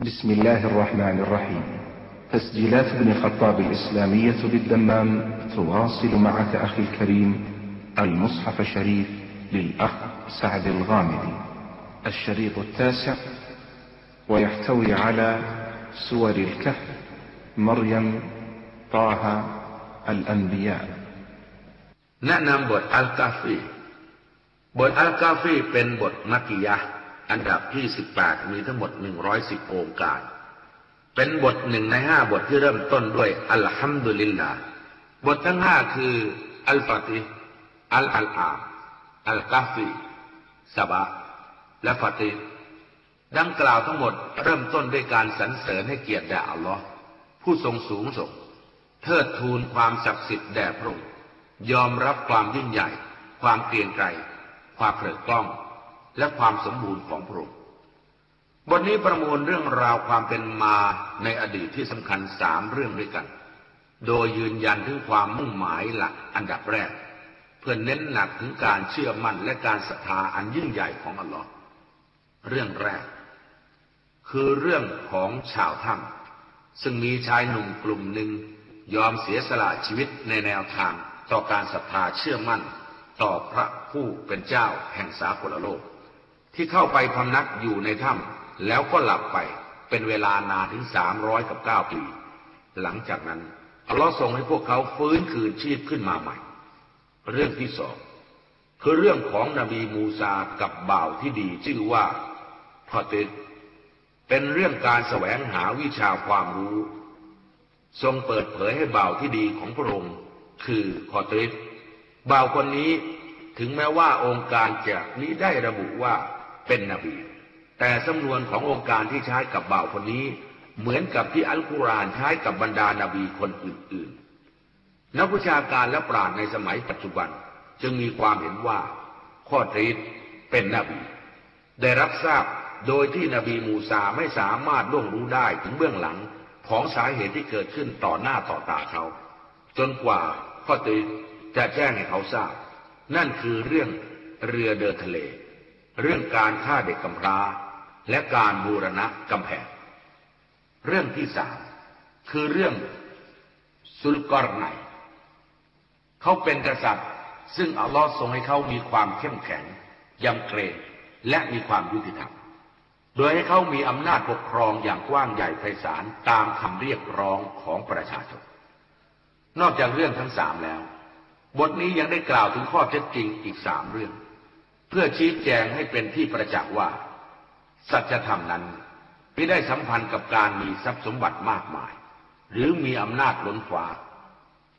بسم الله الرحمن الرحيم تسجيلات ابن الخطاب الإسلامية بالدمام تواصل معك أخي الكريم المصحف الشريف للأخ سعد الغامدي الشريط التاسع ويحتوي على سور الكهف مريم طه الأنبياء แนะนำบทอัลกาฟี บทอัลกาฟีเป็นบทมักกิยะห์ อันดับที่18มีทั้งหมด110องค์การ เป็นบทหนึ่งในห้าบทที่เริ่มต้นด้วยอัลฮัมดุลิลลาห์บททั้งห้าคือ อัลฟาติอัลอัลอาอัลกาฟีซาบะ และฟาติดังกล่าวทั้งหมดเริ่มต้นด้วยการสรรเสริญให้เกียรติแด่อัลลอฮ์ผู้ทรงสูงส่งเทิดทูนความศักดิ์สิทธิ์แด่พระองค์ยอมรับความยิ่งใหญ่ ความเกรียงไกรความเผลิกกล้อง และความสมบูรณ์ของพระองค์บทนี้ประมวลเรื่องราวความเป็นมาในอดีตที่สำคัญสามเรื่องด้วยกัน โดยยืนยันถึงความมุ่งหมายหลักอันดับแรก เพื่อเน้นหนักถึงการเชื่อมั่นและการศรัทธาอันยิ่งใหญ่ของอัลลอฮ์เรื่องแรก คือเรื่องของชาวถ้ำซึ่งมีชายหนุ่มกลุ่มหนึ่งยอมเสียสละชีวิตในแนวทางต่อการศรัทธาเชื่อมั่น ต่อพระผู้เป็นเจ้าแห่งสากลโลก ที่เข้าไปพำนักอยู่ในถ้ำแล้วก็หลับไปเป็นเวลานานถึงสามร้อยกับเก้าปี หลังจากนั้นอัลลอฮ์ทรงให้พวกเขาฟื้นคืนชีพขึ้นมาใหม่ เรื่องที่สองคือเรื่องของนบีมูซากับบ่าวที่ดีชื่อว่าพอติดเป็นเรื่องการแสวงหาวิชาความรู้ ทรงเปิดเผยให้บ่าวที่ดีของพระองค์ คือคอติบ่าวคนนี้ถึงแม้ว่าองค์การจะนี้ได้ระบุว่า เป็นนบี แต่สำนวนขององค์การที่ใช้กับบ่าวคนนี้ เหมือนกับที่อัลกุรอานใช้กับบรรดานาบีคนอื่นๆ นักวิชาการและปราชญ์ในสมัยปัจจุบัน จึงมีความเห็นว่า ข้อตรีเป็นนบี ได้รับทราบโดยที่นบีมูซาไม่สามารถล่วงรู้ได้ถึงเบื้องหลังของสาเหตุที่เกิดขึ้นต่อหน้าต่อตาเขา จนกว่าข้อตรีจะแจ้งให้เขาทราบ นั่นคือเรื่องเรือเดินทะเล เรื่องการฆ่าเด็กกำพร้า และการบูรณะกำแพง เรื่องที่สามคือเรื่องสุลกอรไนเขาเป็นกษัตริย์ซึ่งอัลลอฮ์ทรงให้เขามีความเข้มแข็งยำเกรงและมีความยุติธรรม โดยให้เขามีอำนาจปกครองอย่างกว้างใหญ่ไพศาลตามคำเรียกร้องของประชาชน นอกจากเรื่องทั้งสามแล้ว บทนี้ยังได้กล่าวถึงข้อเท็จจริงอีกสามเรื่อง เพื่อชี้แจงให้เป็นที่ประจักษ์ว่า สัจธรรมนั้นไม่ได้สัมพันธ์กับการมีทรัพย์สมบัติมากมาย หรือมีอำนาจล้นฟ้า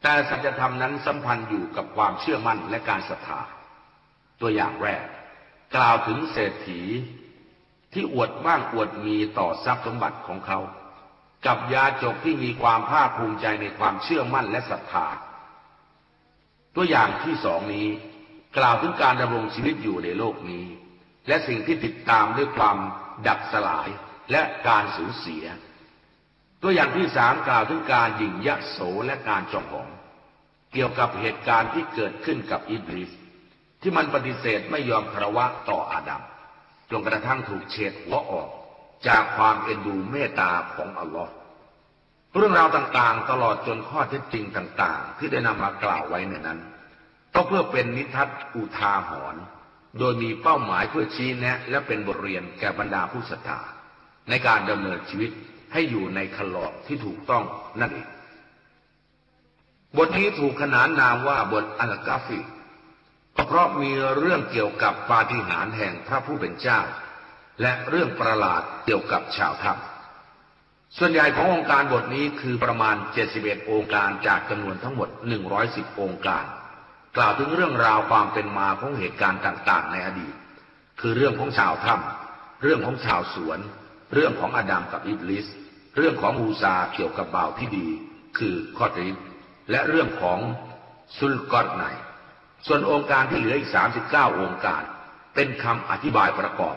แต่สัจธรรมนั้นสัมพันธ์อยู่กับความเชื่อมั่นและการศรัทธา ตัวอย่างแรก กล่าวถึงเศรษฐี ที่อวดบ้างอวดมีต่อทรัพย์สมบัติของเขา กับยาจกที่มีความภาคภูมิใจในความเชื่อมั่นและศรัทธา ตัวอย่างที่สองนี้ กล่าวถึงการดำรงชีวิตอยู่ในโลกนี้ และสิ่งที่ติดตามด้วยความดับสลายและการสูญเสีย ตัวอย่างที่สามกล่าวถึงการหยิ่งยะโสและการจองหอง เกี่ยวกับเหตุการณ์ที่เกิดขึ้นกับอิบลิสที่มันปฏิเสธไม่ยอมคารวะต่ออาดัมจนกระทั่งถูกเฉดหัวออก จากความเอ็นดูเมตตาของอัลลอฮ์เรื่องราวต่างๆ ตลอดจนข้อเท็จจริงต่าง ๆ ที่ได้นำมากล่าวไว้ในนั้น ก็เพื่อเป็นนิทัศอุทาหรณ์โดยมีเป้าหมายเพื่อชี้แนะ และเป็นบทเรียนแก่บรรดาผู้ศรัทธาในการดำเนินชีวิตให้อยู่ในคลอดที่ถูกต้องนั่นเองบทนี้ถูกขนานนามว่าบทอัลกาฟีก็เพราะมีเรื่องเกี่ยวกับปาฏิหาริย์แห่งพระผู้เป็นเจ้า และเรื่องประหลาดเกี่ยวกับชาวถ้ำส่วนใหญ่ขององค์การบทนี้คือประมาณ 71 องค์การจากจำนวนทั้งหมด 110 องค์การ กล่าวถึงเรื่องราวความเป็นมาของเหตุการณ์ต่าง ๆ ในอดีต คือเรื่องของชาวถ้ำเรื่องของชาวสวน เรื่องของอาดัมกับอิบลิส เรื่องของมูซาเกี่ยวกับบ่าวที่ดี คือคอตริสและเรื่องของซุลกอตไนส่วนองค์การที่เหลืออีก 39 องค์การ เป็นคำอธิบายประกอบ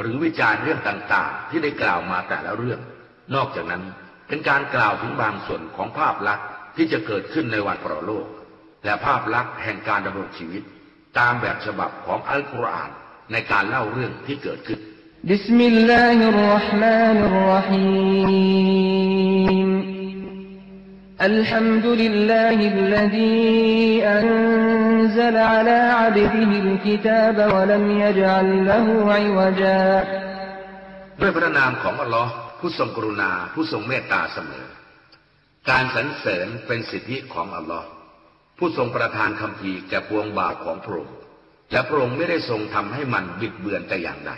หรือวิจารณ์เรื่องต่างๆ ที่ได้กล่าวมาแต่ละเรื่อง นอกจากนั้นเป็นการกล่าวถึงบางส่วนของภาพลักษณ์ที่จะเกิดขึ้นในวันปรโลก และภาพลักษณ์แห่งการดำรงชีวิต ตามแบบฉบับของอัลกุรอานในการเล่าเรื่องที่เกิดขึ้น بسم الله الرحمن الرحيم الحمد لله الذي أنزل على عبده الكتاب ولم يجعل له عوجا ด้วยพระนามของอัลลอฮ์ผู้ทรงกรุณาผู้ทรงเมตตาเสมอ การสรรเสริญเป็นสิทธิของอัลลอฮ์ ผู้ทรงประทานคำพีแก่ปวงบาปของพระองค์และพระองค์ไม่ได้ทรงทำให้มันบิดเบือนแต่อย่างใด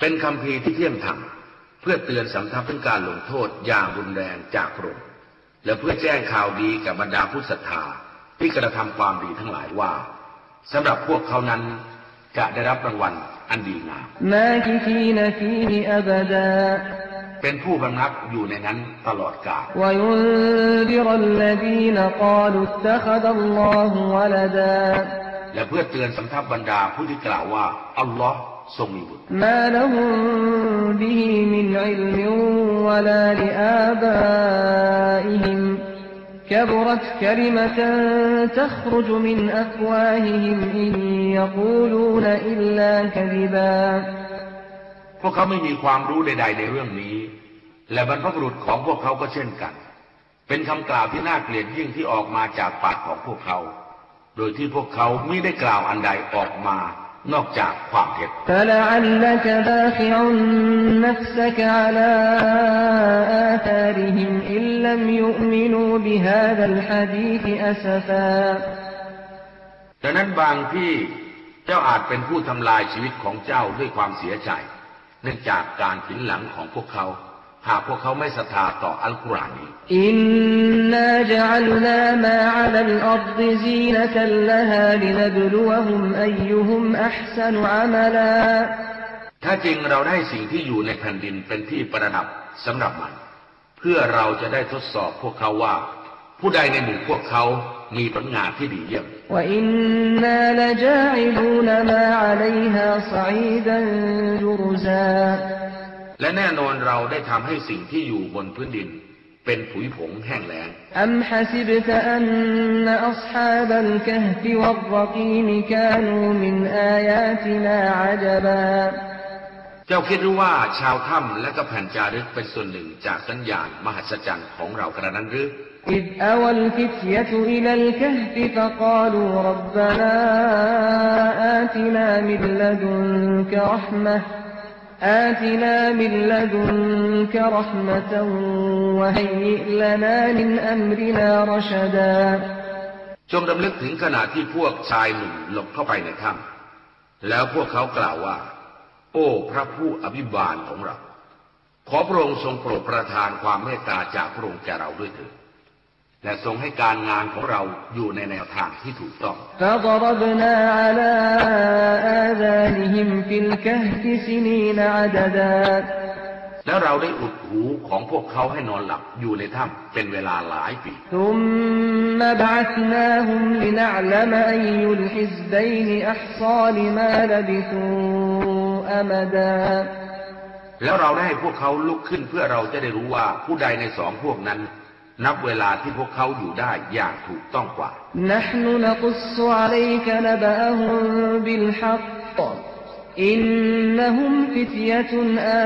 เป็นคำพีที่เที่ยงธรรม พื่อเตือนสำทับถึงการลงโทษอย่างรุนแรงจากพระองค์และเพื่อแจ้งข่าวดีกับบรรดาผู้ศรัทธาที่กระทำความดีทั้งหลายว่าสำหรับพวกเขานั้นจะได้รับรางวัลอันดีงามเป็นผู้บังคับอยู่ในนั้นตลอดกาลและเพื่อเตือนสำทับบรรดาผู้ที่กล่าวว่า อัลลอฮ์ ทรงมีบุตร ما لهم به من علم ولا لآبائهم كبرت كلمة تخرج من أفواههم إن يقولون إلا كذبا พวกเขาไม่มีความรู้ใด ๆ ในเรื่องนี้ และบรรพบุรุษของพวกเขาก็เช่นกัน เป็นคำกล่าวที่น่าเกลียดยิ่งที่ออกมาจากปากของพวกเขา โดยที่พวกเขาไม่ได้กล่าวอันใดออกมา นอกจากความเท็จดังนั้นบางที่เจ้าอาจเป็นผู้ทำลายชีวิตของเจ้าด้วยความเสียใจ เนื่องจากการผินหลังของพวกเขา หากพวกเขาไม่ศรัทธาต่ออัลกุรอานนีإنا جعلنا ما على الأرض زينة لها لنبلوهم أيهم أحسن عملاแท้จริงเราได้สิ่งที่อยู่ในแผ่นดินเป็นที่ประดับสำหรับมัน เพื่อเราจะได้ทดสอบพวกเขาว่า ผู้ใดในหมู่พวกเขามีผลงานที่ดีเยี่ยม وإنا لجاعلون ما عليها صعيدا جرزا และแน่นอนเราได้ทำให้สิ่งที่อยู่บนพื้นดิน เป็นผุยผงแห้งแล้ง أم حسبت أن أصحاب الكهف والرقيم كانوا من آياتنا عجبا เจ้าคิดหรือว่าชาวถ้ำและก็แผ่นจารึกเป็นส่วนหนึ่งจากสัญญาณมหัศจรรย์ของเรากระนั้นหรือ إذ أوى الفتية إلى الكهف فقالوا ربنا آتنا من لدنك رحمة آتنا من لدنك رحمة وهيئ لنا من أمرنا رشدا จงดำลึกถึงขณะที่พวกชายหนุ่มหลบเข้าไปในถ้ำแล้วพวกเขากล่าวว่า โอ้พระผู้อภิบาลของเรา ขอพระองค์ทรงโปรดประทานความเมตตาจากพระองค์แก่เราด้วยเถิด และทรงให้การงานของเราอยู่ในแนวทางที่ถูกต้องแล้วเราได้อุดหูของพวกเขาให้นอนหลับอยู่ในถ้ำเป็นเวลาหลายปีแล้วเราได้ให้พวกเขาลุกขึ้นเพื่อเราจะได้รู้ว่าผู้ใดในสองพวกนั้น นับเวลาที่พวกเขาอยู่ได้อย่างถูกต้องกว่า نحن نقص عليك نبأهم بالحق إنهم فتية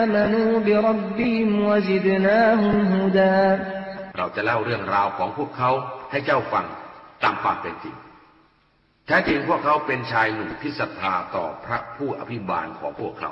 آمنوا بربهم وزدناهم هدى เราจะเล่าเรื่องราวของพวกเขาให้เจ้าฟังตามความเป็นจริง แท้จริงพวกเขาเป็นชายหนุ่มที่ศรัทธาต่อพระผู้อภิบาลของพวกเขา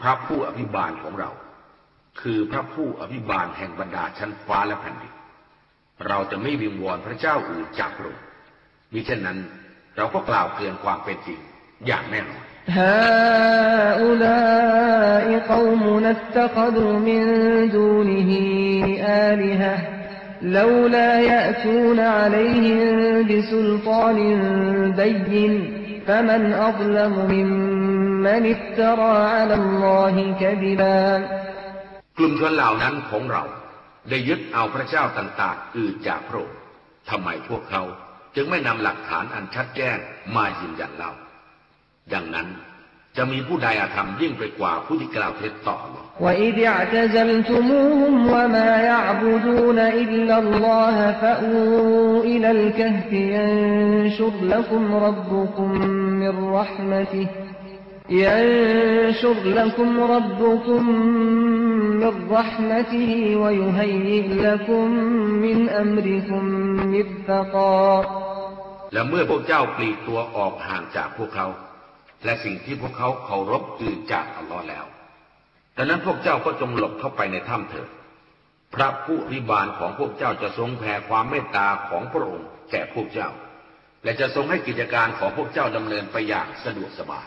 พระผู้อภิบาลของเรา คือพระผู้อภิบาลแห่งบรรดาชั้นฟ้าและแผ่นดิน เราจะไม่วิงวอนพระเจ้าอื่นจากพระองค์มิเช่นนั้น เราก็กล่าวเกินความเป็นจริง อย่างแน่นอน هؤلاء قومنا اتخذوا من دونه آلهة لولا يأتون عليهم بسلطان بين فمن أظلم ممن มันอิตรออัลลอฮิกบิลากลุ่มชนเหล่านั้นของเรา ได้ยึดเอาพระเจ้าต่างๆอื่นจากพระองค์ทำไมพวกเขาจึงไม่นำหลักฐานอันชัดแจ้งมายืนยันเราดังนั้นจะมีผู้ใดอาธรรมยิ่งไปกว่าผู้ที่กล่าวเท็จต่อหรอวอิดะจะซัลตุมูฮุมวะมายะบุดูนอิลลัลลอฮฟะอูอิลัลกะฮฟยันชุรลักุมรับบุคุมมิรรหมติฮ์ ينشر لكم ربكم من رحمته ويهيئ لكم من أمركم مرفقا และเมื่อพวกเจ้าปลีกตัวออกห่างจากพวกเขา และสิ่งที่พวกเขาเคารพอื่นจากอัลลอฮ์แล้วดังนั้นพวกเจ้าก็จงหลบเข้าไปในถ้ำเถิด พระผู้อภิบาลของพวกเจ้าจะทรงแผ่ความเมตตาของพระองค์แก่พวกเจ้า และจะทรงให้กิจการของพวกเจ้าดำเนินไปอย่างสะดวกสบาย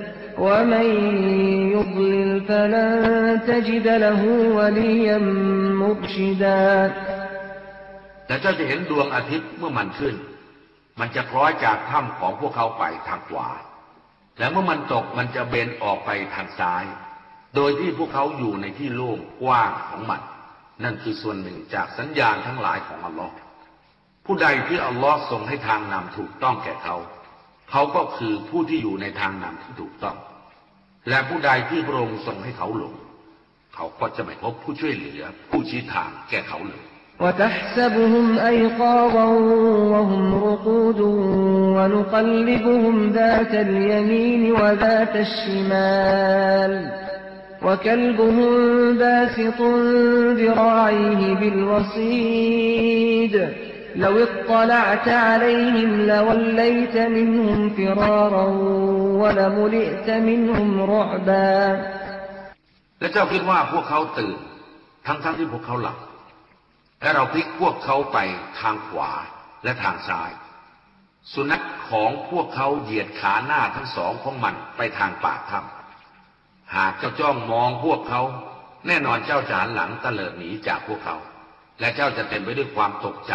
ومن يضلل فلن تجد له وليا مرشدا แต่เจ้าจะเห็นดวงอาทิตย์เมื่อมันขึ้น มันจะคล้อยจากถ้ำของพวกเขาไปทางขวา และเมื่อมันตกมันจะเบนออกไปทางซ้าย โดยที่พวกเขาอยู่ในที่โล่งกว้างของมัน นั่นคือส่วนหนึ่งจากสัญญาณทั้งหลายของอัลลอฮ์ผู้ใดที่อัลลอฮ์ทรงให้ทางนำถูกต้องแก่เขา เขาก็คือผู้ที่อยู่ในทางนำที่ถูกต้อง และผู้ใดที่พระองค์ทรงให้เขาหลง เขาก็จะไม่พบผู้ช่วยเหลือ ผู้ชี้ทางแก่เขาเลย وتحسبهم أيقاظا وهم رقود ونقلبهم ذات اليمين وذات الشمال وكلبهم باسط ذراعيه بالوصيد لو اطلعت عليهم لوليت منهم فرارا ولملئت منهم رعبا และเจ้าคิดว่าพวกเขาตื่น ทั้งๆที่พวกเขาหลับ และเราพลิกพวกเขาไปทางขวาและทางซ้าย สุนัขของพวกเขาเหยียดขาหน้าทั้งสองของมันไปทางปากถ้ำหากเจ้าจ้องมองพวกเขา แน่นอนเจ้าจะหันหลังตะเลิดหนีจากพวกเขา และเจ้าจะเต็มไปด้วยความตกใจ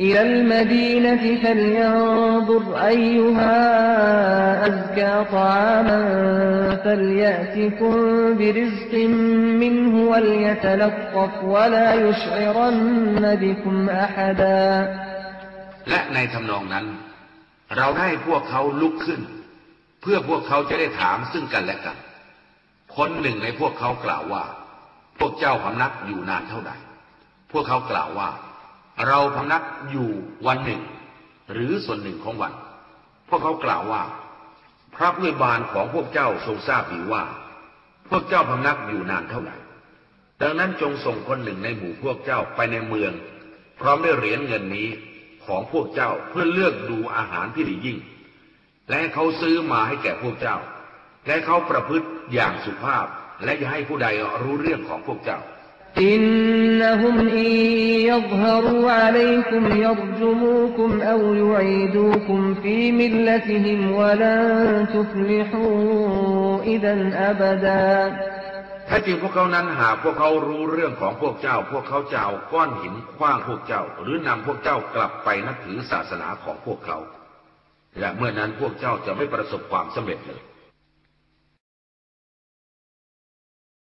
إلى المدينة فلينظر أيها أزكى طعاما فليأتكم برزق منه وليتلطف ولا يشعرن بكم أحدا และในทำนองนั้น เราได้พวกเขาลุกขึ้น เพื่อพวกเขาจะได้ถามซึ่งกันและกัน คนหนึ่งในพวกเขากล่าวว่า พวกเจ้าพำนักอยู่นานเท่าใด พวกเขากล่าวว่า เราพำนักอยู่วันหนึ่ง หรือส่วนหนึ่งของวัน พวกเขากล่าวว่า พระผู้บานของพวกเจ้าทรงทราบดีว่า พวกเจ้าพำนักอยู่นานเท่าไหร่ ดังนั้นจงส่งคนหนึ่งในหมู่พวกเจ้าไปในเมือง พร้อมด้วยเหรียญเงินนี้ของพวกเจ้าเพื่อเลือกดูอาหารที่ดียิ่ง และเขาซื้อมาให้แก่พวกเจ้า และเขาประพฤติอย่างสุภาพ และอย่าให้ผู้ใดรู้เรื่องของพวกเจ้า إنهم إن يظهروا عليكم يرجموكم أو يعيدوكم في ملتهم ولن تفلحوا إذا أبدا ถ้าจริงพวกเขานั้นหากพวกเขารู้เรื่องของพวกเจ้า พวกเขาจะเอาก้อนหินคว้างพวกเจ้า หรือนำพวกเจ้ากลับไปนับถือศาสนาของพวกเขา และเมื่อนั้นพวกเจ้าจะไม่ประสบความสำเร็จเลย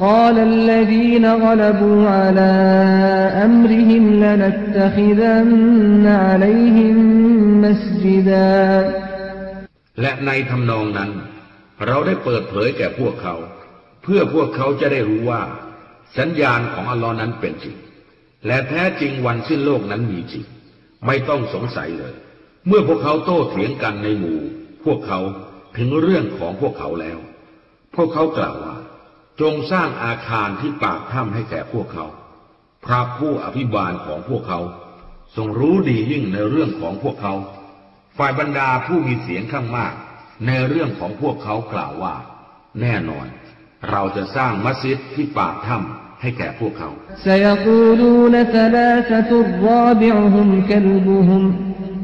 قال الذين غلبوا على أمرهم لنتخذن عليهم مسجدا และในทำนองนั้น เราได้เปิดเผยแก่พวกเขา เพื่อพวกเขาจะได้รู้ว่า สัญญาณของอัลลอฮ์นั้นเป็นจริง และแท้จริงวันสิ้นโลกนั้นมีจริง ไม่ต้องสงสัยเลย เมื่อพวกเขาโต้เถียงกันในหมู่ พวกเขาถึงเรื่องของพวกเขาแล้ว พวกเขากล่าวว่า จงสร้างอาคารที่ปากถ้ำให้แก่พวกเขา พระผู้อภิบาลของพวกเขา ทรงรู้ดียิ่งในเรื่องของพวกเขา ฝ่ายบรรดาผู้มีเสียงข้างมาก ในเรื่องของพวกเขากล่าวว่า แน่นอน เราจะสร้างมัสยิดที่ปากถ้ำให้แก่พวกเขา سيقولون ثلاثة رابعهم كلبهم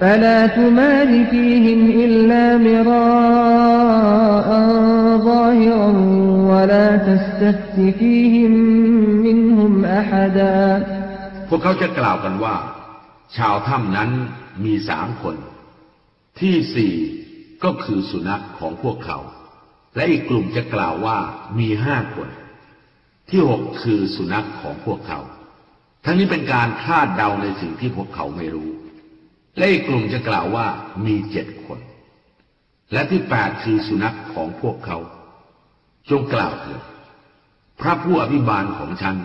فلا تمال فيهم إلا مراء ظاهرا ولا تستفت فيهم منهم أحدا พวกเขาจะกล่าวกันว่า ชาวถ้ำนั้นมีสามคน ที่สี่ก็คือสุนัขของพวกเขา และอีกกลุ่มจะกล่าวว่ามีห้าคน ที่หกคือสุนัขของพวกเขา ทั้งนี้เป็นการคาดเดาในสิ่งที่พวกเขาไม่รู้ และอีกกลุ่มจะกล่าวว่ามีเจ็ดคน และที่แปดคือสุนัขของพวกเขา จงกล่าวเถิดพระผู้อภิบาลของฉัน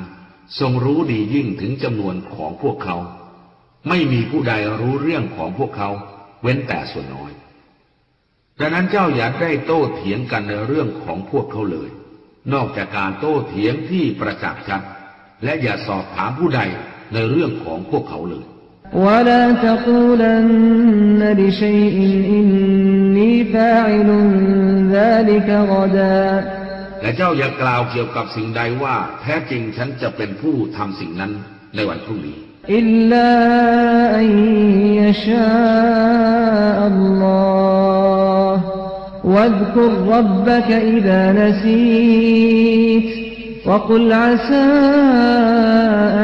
ทรงรู้ดียิ่งถึงจำนวนของพวกเขา ไม่มีผู้ใดรู้เรื่องของพวกเขา เว้นแต่ส่วนน้อย ดังนั้นเจ้าอย่าได้โต้เถียงกันในเรื่องของพวกเขาเลย นอกจากการโต้เถียงที่ประจักษ์ชัดและอย่าสอบถามผู้ใดในเรื่องของพวกเขาเลย ولا تقولن لشيء إني فاعل ذلك غدا และเจ้าอย่ากล่าวเกี่ยวกับสิ่งใดว่า แท้จริงฉันจะเป็นผู้ทำสิ่งนั้นในวันพรุ่งนี้ إلا أن يشاء الله واذكر ربك إذا نسيت وقل عسى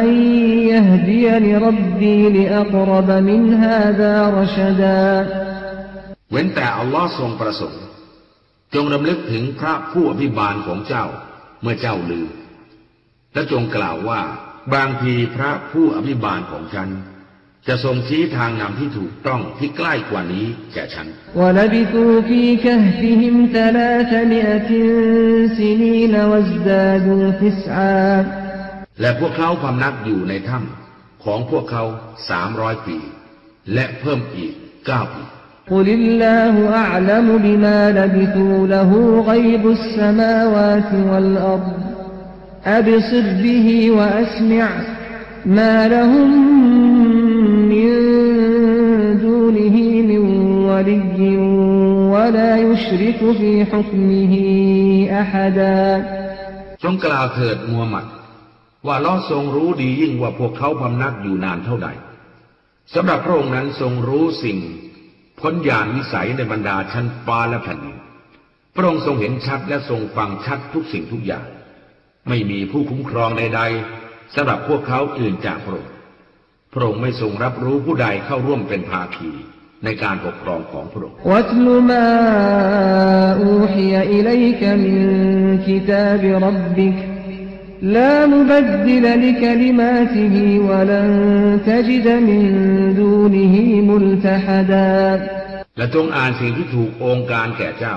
أن يهديني ربي لأقرب من هذا رشدا เว้นแต่อัลลอฮ์ทรงประสงค์ จงรำลึกถึงพระผู้อภิบาลของเจ้าเมื่อเจ้าลืม และจงกล่าวว่า บางทีพระผู้อภิบาลของฉัน จะทรงชี้ทางนำที่ถูกต้องที่ใกล้กว่านี้แก่ฉัน และพวกเขาความนักอยู่ในถ้ำของพวกเขาสามร้อยปี และเพิ่มอีกเก้าปีกุลิลลาห์อัลลบิมาลบิตูละหูไกบุสสมาวาติวัลอัรอับซิรบิฮิวะอัสมิอมาละหุม يشرك في حكمه أحدا จงกล่าวเถิดมูฮัมหมัด ว่าลอทรงรู้ดียิ่งว่าพวกเขาพำนักอยู่นานเท่าใดสำหรับพระองค์นั้นทรงรู้สิ่ง พ้นญาณวิสัยในบรรดาชั้นฟ้าและแผ่นดินพระองค์ทรงเห็นชัดและทรงฟังชัดทุกสิ่งทุกอย่าง ไม่มีผู้คุ้มครองใดๆสำหรับพวกเขาอื่นจากพระองค์พระองค์ไม่ทรงรับรู้ผู้ใดเข้าร่วมเป็นภาคี ในการปกครองของพระองค์ واتل ما أوحي إليك من كتاب ربك لا مبدل لكلماته ولن تجد من دونه ملتحدا และจงอ่านสิ่งที่ถูกองค์การแก่เจ้า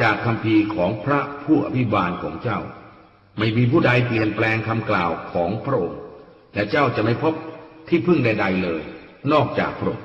จากคำพีร์ของพระผู้อภิบาลของเจ้า ไม่มีผู้ใดเปลี่ยนแปลงคำกล่าวของพระองค์และเจ้าจะไม่พบที่พึ่งใด ๆเลย นอกจากพระองค์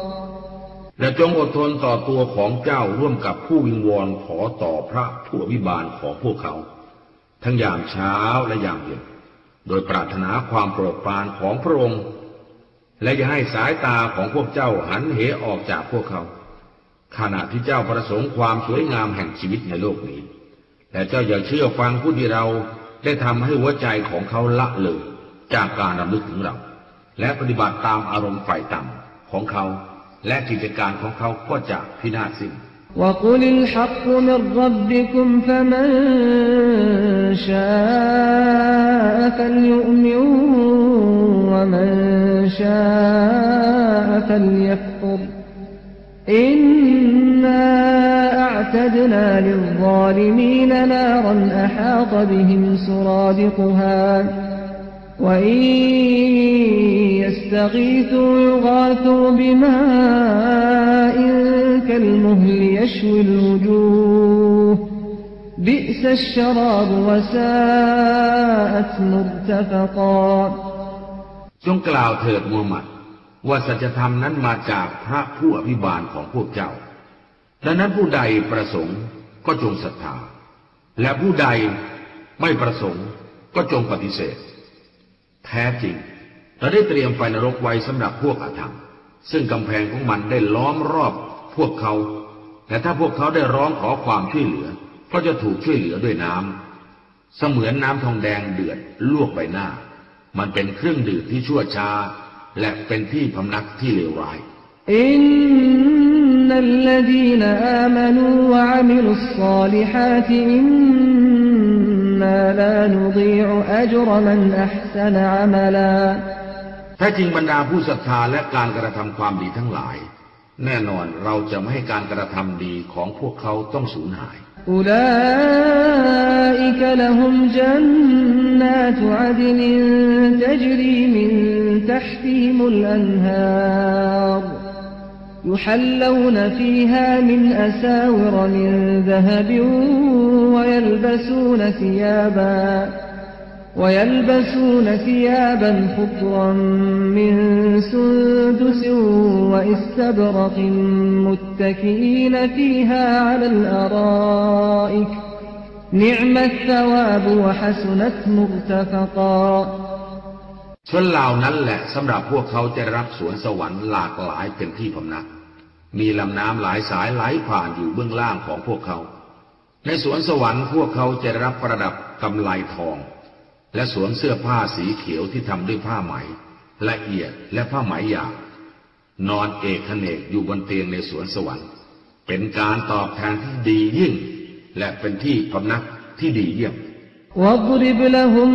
และจงอดทนต่อตัวของเจ้าร่วมกับผู้วิงวอนขอต่อพระผู้อภิบาลของพวกเขา ทั้งยามเช้าและยามเย็น โดยปรารถนาความโปรดปรานของพระองค์ และอย่าให้สายตาของพวกเจ้าหันเหออกจากพวกเขา ขณะที่เจ้าประสงค์ความสวยงามแห่งชีวิตในโลกนี้แต่เจ้าอย่าเชื่อฟังผู้ที่เราได้ทำให้หัวใจของเขาละเลยจากการรำลึกถึงเรา และปฏิบัติตามอารมณ์ฝ่ายต่ำของเขา และกิจการของเขาก็จะพินาศสิ้น وقل الحق من ربكم فمن شاء فليؤمن ومن شاء فليكفر إنا أعتدنا للظالمين نارا أحاط بهم سرادقها وإن يستغيثوا يغاثوا بماء كالمهل يشوي الوجوه بئس الشراب وساءت مرتفقا จงกล่าวเถิดมูฮัมหมัด ว่าสัจธรรมนั้นมาจากพระผู้อภิบาลของพวกเจ้า ดังนั้นผู้ใดประสงค์ก็จงศรัทธา และผู้ใดไม่ประสงค์ก็จงปฏิเสธ แท้จริง เราได้เตรียมไฟนรกไว้สำหรับพวกอาธรรม ซึ่งกำแพงของมันได้ล้อมรอบพวกเขา แต่ถ้าพวกเขาได้ร้องขอความช่วยเหลือ ก็จะถูกช่วยเหลือด้วยน้ำ เสมือนน้ำทองแดงเดือดลวกใบหน้า มันเป็นเครื่องดื่มที่ชั่วช้า และเป็นที่พำนักที่เลวร้ายอินนัลลดีนอามานูวะอามิลุสซาลิฮาติอินนาลานุดีออัจรมันอัพซนอามัลา งบรรดาผู้ศรัทธาและการกระทำความดีทั้งหลาย แน่นอนเราจะไม่ให้การกระทำดีของพวกเขาต้องสูญหาย أولئك لهم جنات عدن تجري من تحتهم الأنهار يحلون فيها من أساور من ذهب ويلبسون ثيابا ويلبسون ثيابا خضرا من سندس واستبرق متكئين فيها على الأرائك نعم الثواب وحسنت مرتفقا ชนเหล่านั้นแหละสำหรับพวกเขาจะรับสวนสวรรค์หลากหลายเป็นที่พำนัก มีลำน้ำหลายสายไหลผ่านอยู่เบื้องล่างของพวกเขา ในสวนสวรรค์พวกเขาจะรับประดับกำไลทอง และสวมเสื้อผ้าสีเขียวที่ทำด้วยผ้าไหม ละเอียดและผ้าไหมหยาบนอนเอกขเนกอยู่บนเตียงในสวนสวรรค์ เป็นการตอบแทนที่ดียิ่ง และเป็นที่พำนักที่ดีเยี่ยม واضرب لهم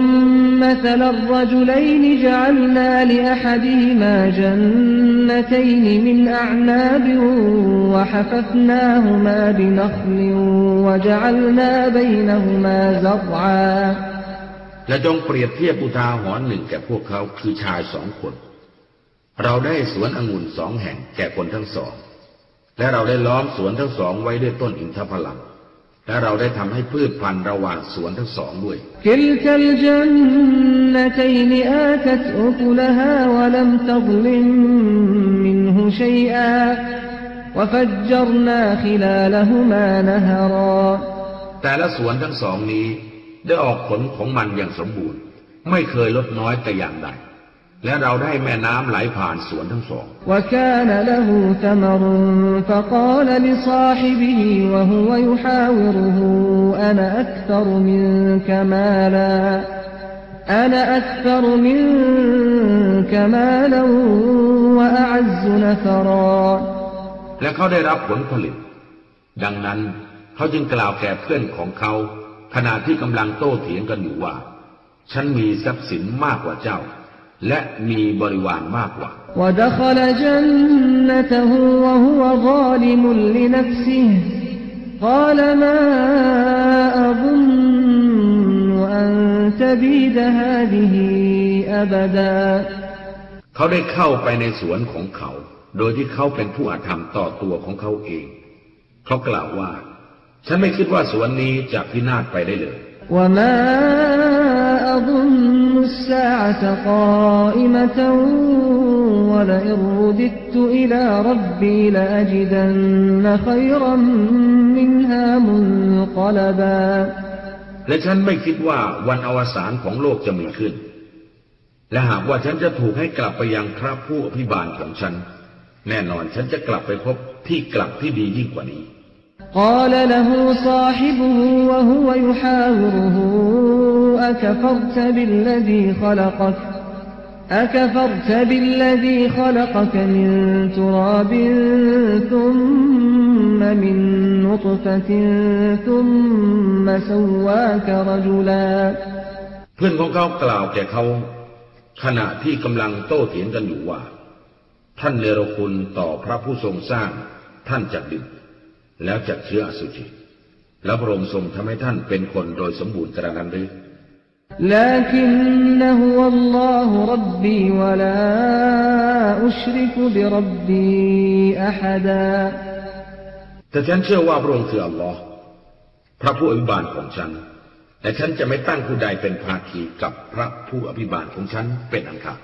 مثل الرجلين جعلنا لأحدهما جنتين من أعناب وحففناهما بنخل وجعلنا بينهما زرعا และจงเปรียบเทียบปุทาหอนหนึ่งแก่พวกเขาคือชายสองคน เราได้สวนองุ่นสองแห่งแก่คนทั้งสอง และเราได้ล้อมสวนทั้งสองไว้ด้วยต้นอินทผลัมและเราได้ทำให้พืชพันธุ์ระหว่างสวนทั้งสองด้วยแต่ละสวนทั้งสองนี้ ได้ออกผลของมันอย่างสมบูรณ์ ไม่เคยลดน้อยแต่อย่างใดและเราได้แม่น้ำไหลผ่านสวนทั้งสองและเขาได้รับผลผลิต ดังนั้นเขาจึงกล่าวแก่เพื่อนของเขา ขณะที่กำลังโต้เถียงกันอยู่ว่า ฉันมีทรัพย์สินมากกว่าเจ้า และมีบริวารมากกว่า ودخل جنته وهو ظالم لنفسه قال ما أظن أن تبيد هذه أبدا เขาได้เข้าไปในสวนของเขา โดยที่เขาเป็นผู้อาธรรมต่อตัวของเขาเอง เขากล่าวว่า ฉันไม่คิดว่าสวนนี้จะพินาศไปได้เลยและฉันไม่คิดว่าวันอวสานของโลกจะมีขึ้น และหากว่าฉันจะถูกให้กลับไปยังคระผู้อภิบาลของฉัน แน่นอนฉันจะกลับไปพบที่กลับที่ดียิ่งกว่านี้ قال له صاحبه وهو يحاوره أكفرت بالذي خلقك أكفرت بالذي خلقك من تراب ثم من نطفة ثم سواك رجلا เพื่อนของเขากล่าวแก่เขา ขณะที่กำลังโต้เถียงกันอยู่ว่า ท่านเนรคุณต่อพระผู้ทรงสร้างท่านจากดิน แล้วจากเชื้ออสุจิแล้วพระองค์ทรงทำให้ท่านเป็นคนโดยสมบูรณ์กระนั้นหรือ لكن هو الله ربي ولا أشرك بربي أحدا แต่ฉันเชื่อว่าพระองค์คืออัลลอฮ์พระผู้อภิบาลของฉัน แต่ฉันจะไม่ตั้งผู้ใดเป็นภาคีกับพระผู้อภิบาลของฉันเป็นอันขาด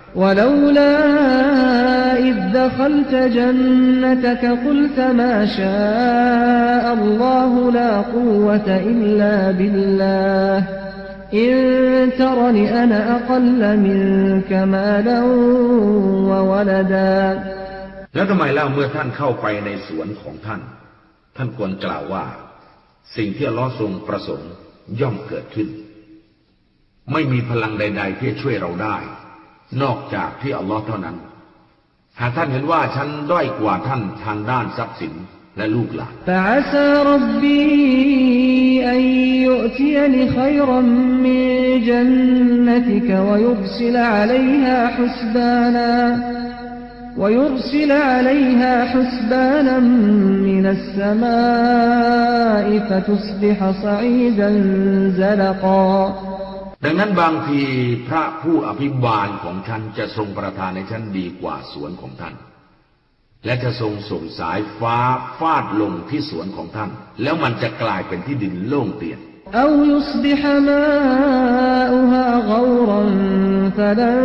แล้วทำไมเล่าเมื่อท่านเข้าไปในสวนของท่าน ท่านควรกล่าวว่า สิ่งที่ล้อทรงประสงค์ ย่อมเกิดขึ้น ไม่มีพลังใด ๆ ที่ช่วยเราได้ นอกจากที่อัลลอฮ์เท่านั้น หากท่านเห็นว่าฉันด้อยกว่าท่านทางด้านทรัพย์สินและลูกหลาน ويرسل عليها حسبانا ويرسل عليها حسبانا من السماء فتصبح صعيدا زلقا ดังนั้นบางทีพระผู้อภิบาลของท่านจะทรงประทานในท่านดีกว่าสวนของท่าน และจะทรงส่งสายฟ้าฟาดลงที่สวนของท่าน แล้วมันจะกลายเป็นที่ดินโล่งเตียน أو يصبح ماؤها غورا فلن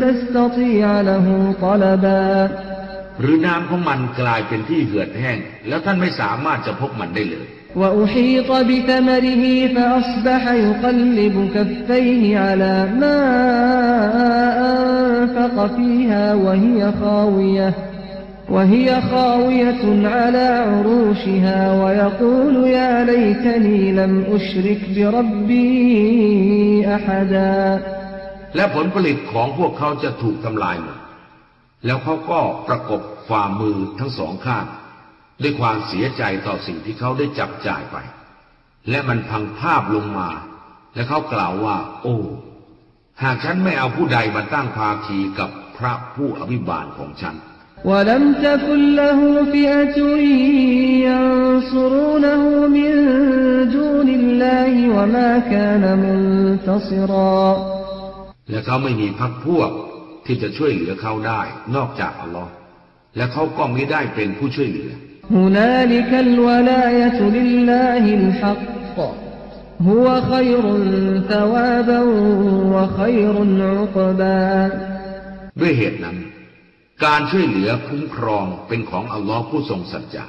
تستطيع له طلبا หรือน้ำของมันกลายเป็นที่เหือดแห้ง แล้วท่านไม่สามารถจะพบมันได้เลย وأحيط بثمره فأصبح يقلب كفيه على ما أنفق فيها وهي خاوية وهي خاوية على عروشها ويقول يا ليتني لم أشرك بربي أحدا และผลผลิตของพวกเขาจะถูกทำลายหมด แล้วเขาก็ประกบฝ่ามือทั้งสองข้าง ด้วยความเสียใจต่อสิ่งที่เขาได้จับจ่ายไป และมันพังภาพลงมา และเขากล่าวว่า โอ้ หากฉันไม่เอาผู้ใดมาตั้งภาคีกับพระผู้อภิบาลของฉัน ولم تكن له فئة ينصرونه من دون الله وما كان منتصرا และเขาไม่มีพักพวกที่จะช่วยเหลือเขาได้ นอกจากอัลลอฮ์และเขาก็ไม่ได้เป็นผู้ช่วยเหลือ هنالك الولاية لله الحق هو خير ثوابا وخير عقبا ด้วยเหตุนั้น การช่วยเหลือคุ้มครองเป็นของอัลลอฮ์ผู้ทรงสัจจะ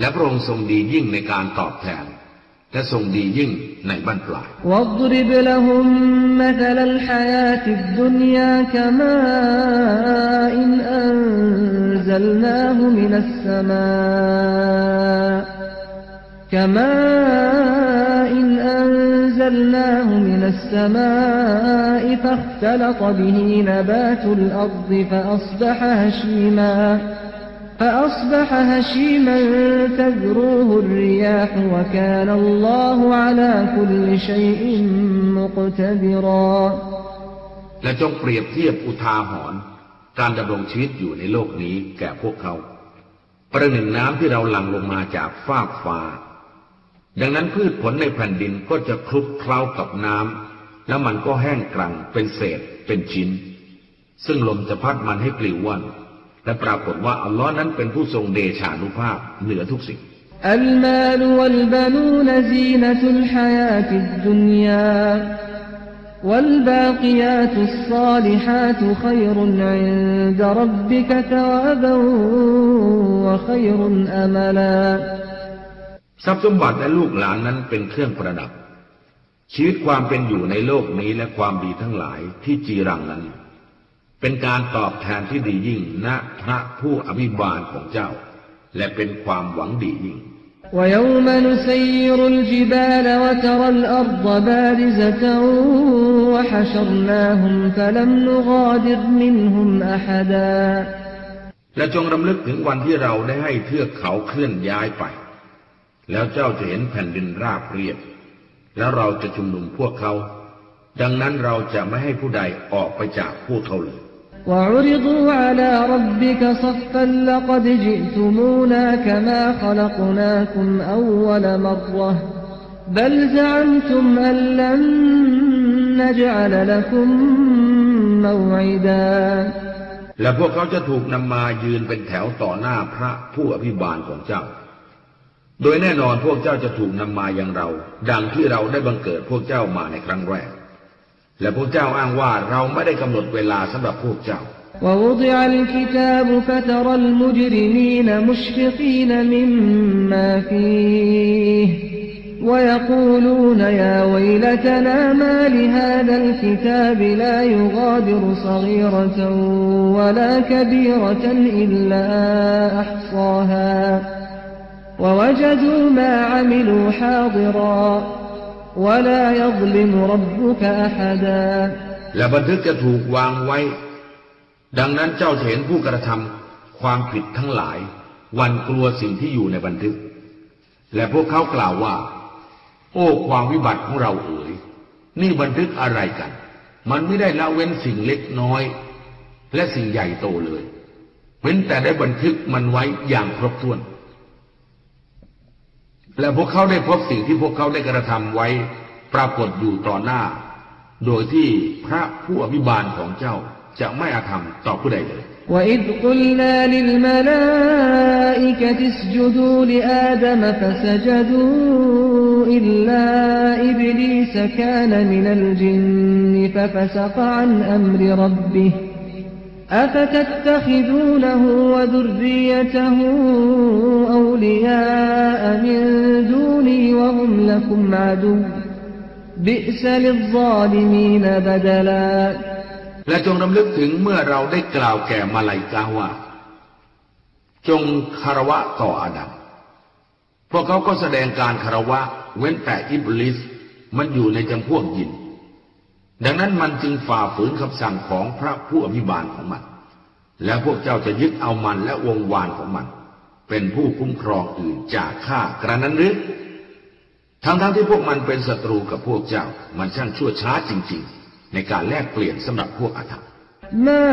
และพระองค์ทรงดียิ่งในการตอบแทน และทรงดียิ่งในบั้นปลาย واضرب لهم مثل الحياة الدنيا كماء إن أنزلناه من السماء كماء إن أنزلناه من السماء فاختلط به نبات الأرض فأصبح هشيما فأصبح هشيما تذروه الرياح وكان الله على كل شيء مقتدرا และจงเปรียบเทียบอุทาหรณ์การดำรงชีวิตอยู่ในโลกนี้แก่พวกเขา ประหนึ่งน้ำที่เราหลั่งลงมาจากฟากฟ้า ดังนั้นพืชผลในแผ่นดินก็จะคลุกเคล้ากับน้ำแล้วมันก็แห้งกรังเป็นเศษเป็นชิ้น ซึ่งลมจะพัดมันให้ปลิวว่อนและปรากฏว่าอัลลอฮ์นั้นเป็นผู้ทรงเดชานุภาพเหนือทุกสิ่ง المال والبنون زينة الحياة الدنيا والباقيات الصالحات خير عند ربك ثوابا وخير أملا ทรัพย์สมบัติและลูกหลานนั้นเป็นเครื่องประดับ ชีวิตความเป็นอยู่ในโลกนี้และความดีทั้งหลายที่จีรังนั้น เป็นการตอบแทนที่ดียิ่งณพระผู้อภิบาลของเจ้า และเป็นความหวังดียิ่ง ويوم نسير الجبال وترى الأرض بارزة وحشرناهم فلم نغادر منهم أحدا และจงรำลึกถึงวันที่เราได้ให้เทือกเขาเคลื่อนย้ายไป แล้วเจ้าจะเห็นแผ่นดินราบเรียบ แล้วเราจะชุมนุมพวกเขา ดังนั้นเราจะไม่ให้ผู้ใดออกไปจากพวกเขาเลย وعرضوا على ربك صفا لقد جئتمونا كما خلقناكم أول مرة بل زعمتم أن لن نجعل لكم موعدا และพวกเขาจะถูกนำมายืนเป็นแถวต่อหน้าพระผู้อภิบาลของเจ้า โดยแน่นอนพวกเจ้าจะถูกนำมาอย่างเรา ดังที่เราได้บังเกิดพวกเจ้ามาในครั้งแรก และพวกเจ้าอ้างว่าเราไม่ได้กำหนดเวลาสำหรับพวกเจ้า ووضع الكتاب فترى المجرمين مشفقين مما فيه ويقولون يا ويلتنا ما لهذا الكتاب لا يغادر صغيرة ولا كبيرة إلا أحصاها ووجدوا ما عملوا حاضرا ولا يظلم ربك أحدا และบันทึกจะถูกวางไว้ ดังนั้นเจ้าจะเห็นผู้กระทำความผิดทั้งหลาย วันกลัวสิ่งที่อยู่ในบันทึก และพวกเขากล่าวว่า โอ้ความวิบัติของเราเอ๋ยนี่บันทึกอะไรกัน มันไม่ได้ละเว้นสิ่งเล็กน้อย และสิ่งใหญ่โตเลย เว้นแต่ได้บันทึกมันไว้อย่างครบถ้วน และพวกเขาได้พบสิ่งที่พวกเขาได้กระทำไว้ ปรากฏอยู่ต่อหน้า โดยที่พระผู้อภิบาลของเจ้าจะไม่อาธรรมต่อผู้ใดเลย وإذ قلنا للملائكة اسجدوا لآدم فسجدوا إلا إبليس كان من الجن ففسق عن أمر ربه أفتتخذونه وذريته أولياء من دوني وهم لكم عدو بئس للظالمين بدلا และจงรำลึกถึงเมื่อเราได้กล่าวแก่มาลายกาว่า จงคารวะต่ออาดัมพวกเขาก็แสดงการคารวะ เว้นแต่อิบลิสมันอยู่ในจำพวกยิน ดังนั้นมันจึงฝ่าฝืนคำสั่งของพระผู้อภิบาลของมัน และพวกเจ้าจะยึดเอามันและวงวานของมัน เป็นผู้คุ้มครองอื่นจากข้ากระนั้นหรือทั้งๆทที่พวกมันเป็นศัตรูกับพวกเจ้า มันช่างชั่วช้าจริง ๆ ในการแลกเปลี่ยนสำหรับพวกอาธรรม ما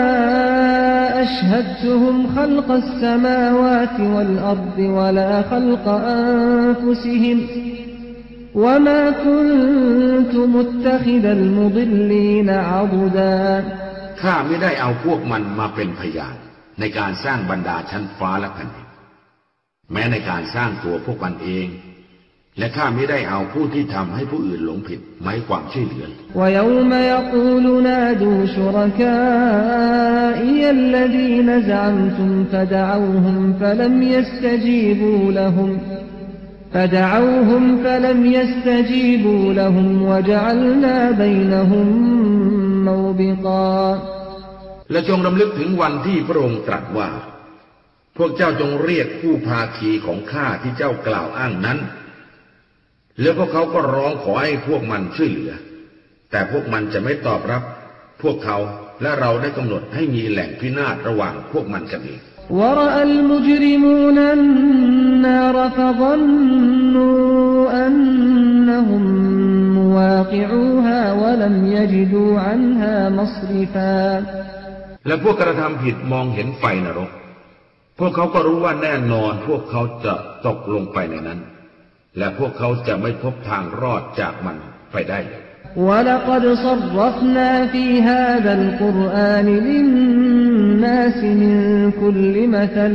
أشهدتهم خلق السماوات والأرض ولا خلق أنفسهم وما كنت متخذ المضلين عضدا ข้าไม่ได้เอาพวกมันมาเป็นพยาน ในการสร้างบรรดาชั้นฟ้าและแผ่นดินแม้ในการสร้างตัวพวกมันเอง และข้าไม่ได้เอาผู้ที่ทำให้ผู้อื่นหลงผิดไม้ความช่วยเหลือ ويوم يقول نادوا شركائي الذين زعمتم ะ فدعوهم فلم يستجيبوا لهم فدعوهم فلم يستجيبوا لهم وجعلنا بينهم موبقا และจงรำลึกถึงวันที่พระองค์ตรัสว่า พวกเจ้าจงเรียกผู้ภาคีของข้าที่เจ้ากล่าวอ้างนั้น แล้วพวกเขาก็ร้องขอให้พวกมันช่วยเหลือ แต่พวกมันจะไม่ตอบรับ พวกเขาและเราได้กำหนดให้มีแหล่งพินาศระหว่างพวกมันกันเอง ورأى المجرمون النار فظنوا أنهم مواقعوها ولم فلم يجدوا عنها مصرفا และพวกกระทำผิดมองเห็นไฟนรก พวกเขาก็รู้ว่าแน่นอนพวกเขาจะตกลงไปในนั้น และพวกเขาจะไม่พบทางรอดจากมันไปได้เลย ولقد صرفنا في هذا القرآن للناس من كل مثل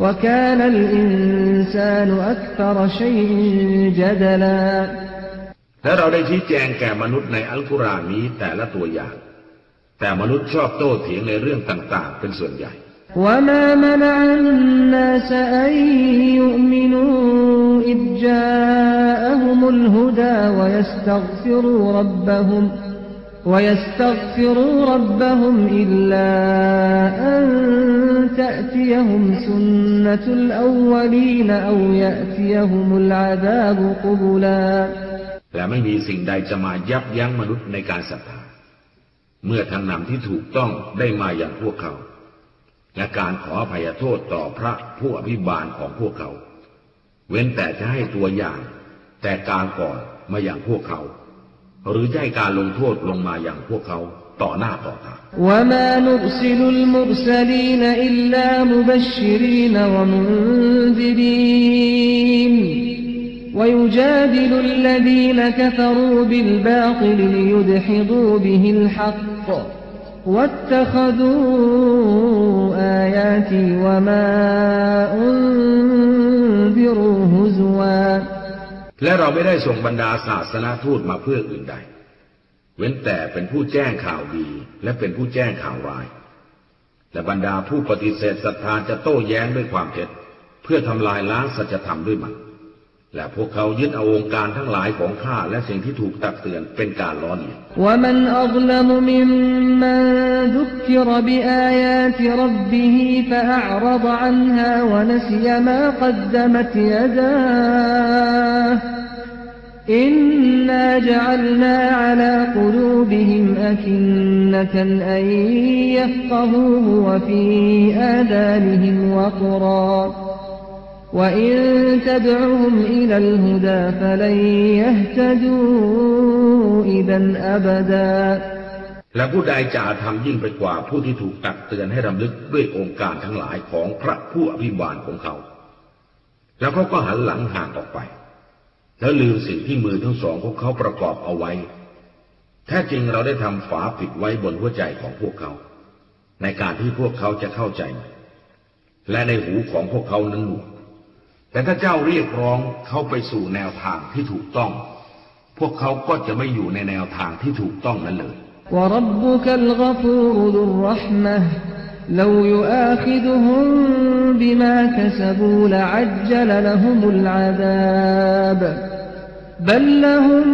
وكان الإنسان أكثر شيء جدلا และเราได้ชี้แจงแก่มนุษย์ในอัลกุรอานนี้แต่ละตัวอย่าง แต่มนุษย์ชอบโต้เถียงในเรื่องต่าง ๆ เป็นส่วนใหญ่ وما منع الناس أن يؤمنوا إذ جاءهم الهدى ويستغفروا ربهم ويستغفروا ربهم إلا أن تأتيهم سنة الأولين أو يأتيهم العذاب قبلا และไม่มีสิ่งใดจะมายับยั้งมนุษย์ในการศรัทธา เมื่อทางนำที่ถูกต้องได้มาอย่างพวกเขา และการขออภัยโทษต่อพระผู้อภิบาลของพวกเขา เว้นแต่จะให้ตัวอย่าง แต่การก่อนมาอย่างพวกเขา หรือจะให้การลงโทษลงมาอย่างพวกเขาต่อหน้าต่อตาและ إلا مبشرين ومنذرين ويجادل الذين كفروا بالباطل ليدحضوا به الحق واتخذوا آياتي وما أنذروا هزوا และเราไม่ได้ส่งบรรดาศาสนาทูตมาเพื่ออื่นใด เว้นแต่เป็นผู้แจ้งข่าวดีและเป็นผู้แจ้งข่าวร้าย และบรรดาผู้ปฏิเสธศรัทธาจะโต้แย้งด้วยความเท็จเพื่อทำลายล้างสัจธรรมด้วยมัน และพวกเขายึดเอาองค์การทั้งหลายของข้าและสิ่งที่ถูกตักเตือนเป็นการล้อเลียนอินนาจัลนาอัลกุลูบิฮิมอัคินนตันอัยยัฟกฮูวะฟีอาดานิฮิมวะกรา وإن تدعهم إلى الهدى فلن يهتدوا إذا أبدا และผู้ใดจะอาธรรมยิ่งไปกว่าผู้ที่ถูกตักเตือนให้รำลึกด้วยองค์การทั้งหลายของพระผู้อภิบาลของเขา แล้วเขาก็หันหลังห่างออกไป แล้วลืมสิ่งที่มือทั้งสองของเขาประกอบเอาไว้ แท้จริงเราได้ทำฝาปิดไว้บนหัวใจของพวกเขา ในการที่พวกเขาจะเข้าใจ และในหูของพวกเขานั้นหนวก แต่ถ้าเจ้าเรียกร้องเขาไปสู่แนวทางที่ถูกต้อง พวกเขาก็จะไม่อยู่ในแนวทางที่ถูกต้องนั้นเลย وربك الغفور ذو الرحمة لو يؤاخذهم بما كسبوا لعجل لهم العذاب بل لهم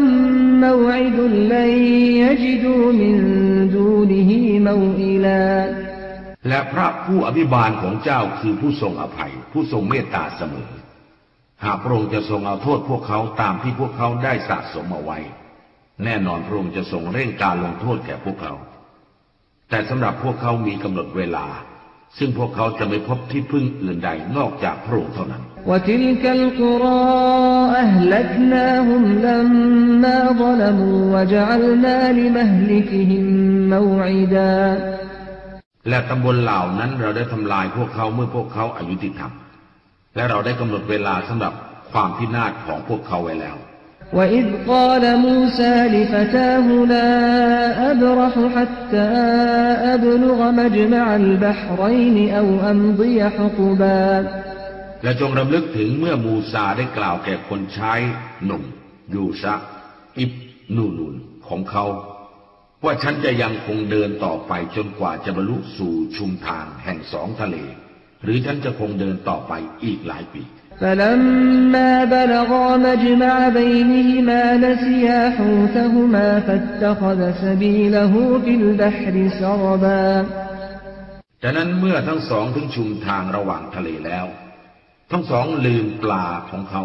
موعد لن يجدوا من دونه موئلا และพระผู้อภิบาลของเจ้าคือผู้ทรงอภัย ผู้ทรงเมตตาเสมอ หากพระองค์จะทรงเอาโทษพวกเขาตามที่พวกเขาได้สะสมเอาไว้ แน่นอนพระองค์จะทรงเร่งการลงโทษแก่พวกเขา แต่สำหรับพวกเขามีกำหนดเวลา ซึ่งพวกเขาจะไม่พบที่พึ่งอื่นใดนอกจากพระองค์เท่านั้นและตำบลเหล่านั้นเราได้ทำลายพวกเขาเมื่อพวกเขาอายุติธรรม และเราได้กำหนดเวลาสำหรับความพินาศของพวกเขาไว้แล้ว وإذ قال موسى لفتاه لا أبرح حتى أبلغ مجمع البحرين أو أمضي حقبا และจงรำลึกถึงเมื่อมูซาได้กล่าวแก่คนใช้หนุ่ม ยูซะ อิบนูนุนของเขา ว่าฉันจะยังคงเดินต่อไปจนกว่าจะบรรลุสู่ชุมทางแห่งสองทะเล หรือฉันจะคงเดินต่อไปอีกหลายปี فلما بلغا مجمع بينهما نسيا حوتهما فاتخذ سبيله في البحر سربا ดังนั้นเมื่อทั้งสองถึงชุมทางระหว่างทะเลแล้ว ทั้งสองลืมปลาของเขา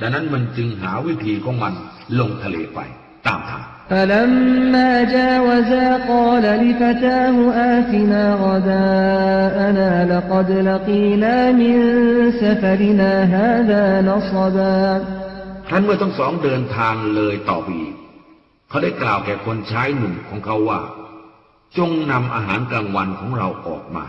ดังนั้นมันจึงหาวิธีของมันลงทะเลไปตามทาง فلما جاوزا قال لفتاه آتنا غداءنا لقد لقينا من سفرنا هذا نصبا ครั้นเมื่อทั้งสองเดินทางเลยต่อไปอีก เขาได้กล่าวแก่คนใช้หนุ่มของเขาว่า จงนำอาหารกลางวันของเราออกมา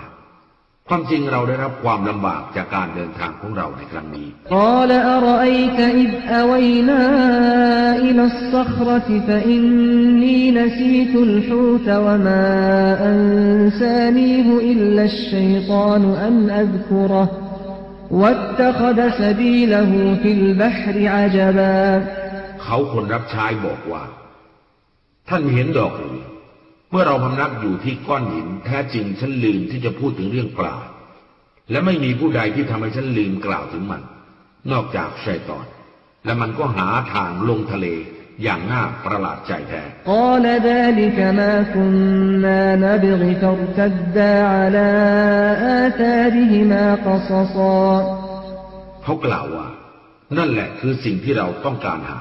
ความจริงเราได้รับความลำบากจากการเดินทางของเราในครั้งนี้قال أرأيت إذ أوينا إلى الصخرة فإني نسيت الحوت وما أنسانيه إلا الشيطان أن أذكره واتخذ سبيله في البحر عجباเขาคนรับใช้บอกว่า ท่านเห็นดอกหรือ เมื่อเราพำนักอยู่ที่ก้อนหินแท้จริงฉันลืมที่จะพูดถึงเรื่องปล่าและไม่มีผู้ใดที่ทำให้ฉันลืมกล่าวถึงมัน นอกจากชายตอน และมันก็หาทางลงทะเลอย่างน่าประหลาดใจแท้เขากล่าวว่า นั่นแหละคือสิ่งที่เราต้องการหา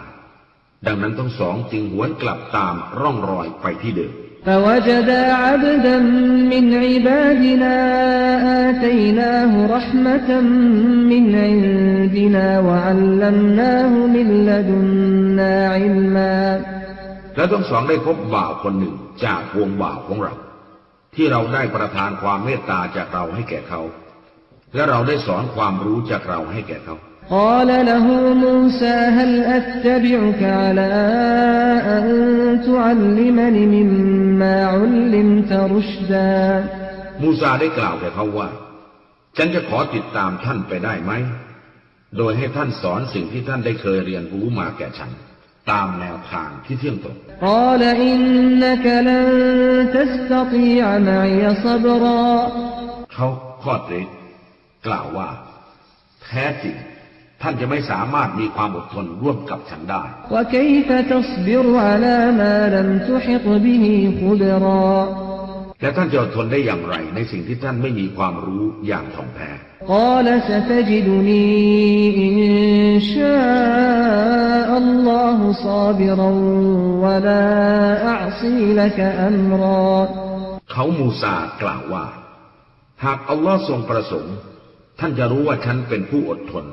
ดังนั้นทั้งสองจึงหวนกลับตามร่องรอยไปที่เดิม فوجدا عبدا من عبادنا آتيناه رحمة من عندنا وعلمناه من لدنا علما และทั้งสองได้พบบ่าวคนหนึ่งจากวงบ่าวของเรา ที่เราได้ประทานความเมตตาจากเราให้แก่เขา และเราได้สอนความรู้จากเราให้แก่เขา قال له موسى هل أتبعك على أن تعلمني مما علمت رشدا มูซาได้กล่าวแก่เขาว่า ฉันจะขอติดตามท่านไปได้ไหม โดยให้ท่านสอนสิ่งที่ท่านได้เคยเรียนรู้มาแก่ฉัน ตามแนวทางที่เที่ยงตรง قال إنك لن تستطيع معي صبرا เขาข้อเตรกล่าวว่า แท้จริง ท่านจะไม่สามารถมีความอดทนร่วมกับฉันได้ และท่านจะอดทนได้อย่างไร ในสิ่งที่ท่านไม่มีความรู้อย่างท่องแท้เขามูซากล่าวว่า หากอัลลอฮ์ทรงประสงค์ ท่านจะรู้ว่าฉันเป็นผู้อดทน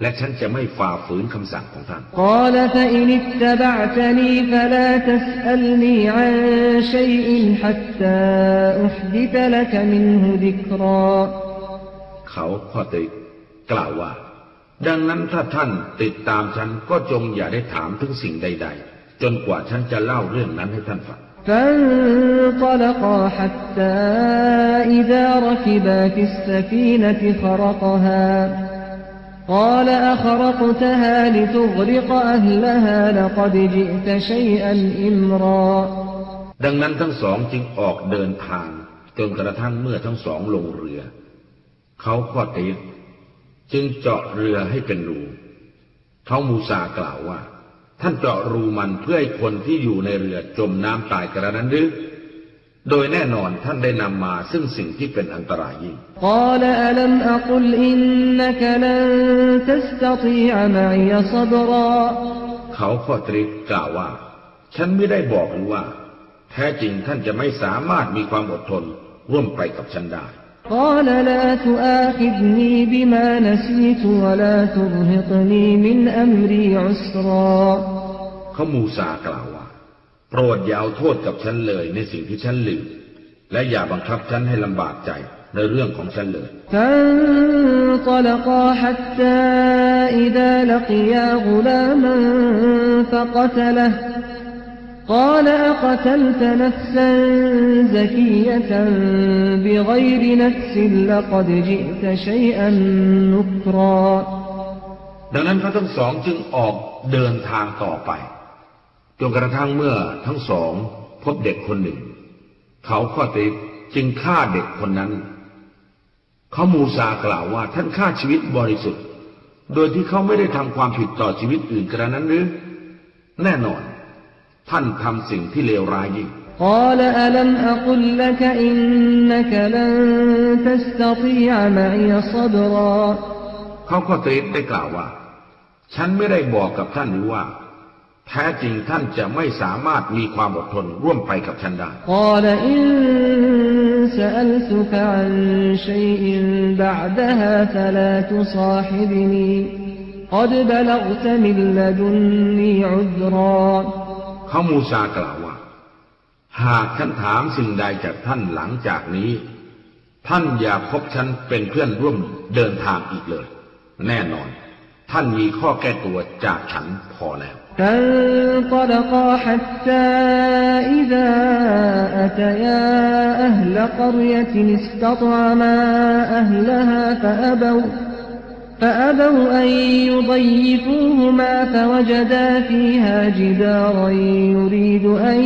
และฉันจะไม่ฝ่าฝืนคำสั่งของท่าน قال فإن اتبعتني فلا تسألني عن شيء حتى أحدث لك منه ذكرا เขาข้อติกล่าวว่า ดังนั้นถ้าท่านติดตามฉันก็จงอย่าได้ถามถึงสิ่งใด ๆ จนกว่าฉันจะเล่าเรื่องนั้นให้ท่านฟัง فانطلقا حتى إذا ركبا في السفينة خرقها قال أخرقتها لتغرق أهلها لقد جئت شيئا إمرا ดังนั้นทั้งสองจึงออกเดินทางจนกระทั่งเมื่อทั้งสองลงเรือ เขาข้อติจึงเจาะเรือให้เป็นรู เขามูซากล่าวว่า ท่านเจาะรูมันเพื่อให้คนที่อยู่ในเรือจมน้ำตายกระนั้นหรือ โดยแน่นอนท่านได้นำมาซึ่งสิ่งที่เป็นอันตรายยิ่งเขาพ่อตริกกล่าวว่า ฉันไม่ได้บอกหรือว่า แท้จริงท่านจะไม่สามารถมีความอดทนร่วมไปกับฉันได้เขามูซากล่าว โปรดอย่าเอาโทษกับฉันเลยในสิ่งที่ฉันลืม และอย่าบังคับฉันให้ลำบากใจในเรื่องของฉันเลย فانطلقا حتى إذا لقيا غلاما فقتله قال أقتلت نفسا زكية بغير نفس لقد جئت شيئا نكرا ดังนั้นเขาทั้งสองจึงออกเดินทางต่อไป จนกระทั่งเมื่อทั้งสองพบเด็กคนหนึ่ง เขาข้อติจึงฆ่าเด็กคนนั้น เขามูซากล่าวว่าท่านฆ่าชีวิตบริสุทธิ์ โดยที่เขาไม่ได้ทำความผิดต่อชีวิตอื่นกระนั้นหรือ แน่นอน ท่านทำสิ่งที่เลวร้ายยิ่ง قال ألم أقل لك إنك لن تستطيع معي صبرا เขาข้อติได้กล่าวว่า ฉันไม่ได้บอกกับท่านหรือว่า แท้จริงท่านจะไม่สามารถมีความอดทนร่วมไปกับฉันได้เขามูซากล่าวว่า หากฉันถามสิ่งใดจากท่านหลังจากนี้ ท่านอย่าพบฉันเป็นเพื่อนร่วมเดินทางอีกเลย แน่นอน ท่านมีข้อแก้ตัวจากฉันพอแล้ว فانطلقا حتى إذا أتيا أهل قرية استطعما أهلها فأبوا فأبوا أن يضيفوهما فوجدا فيها جدارا يريد أن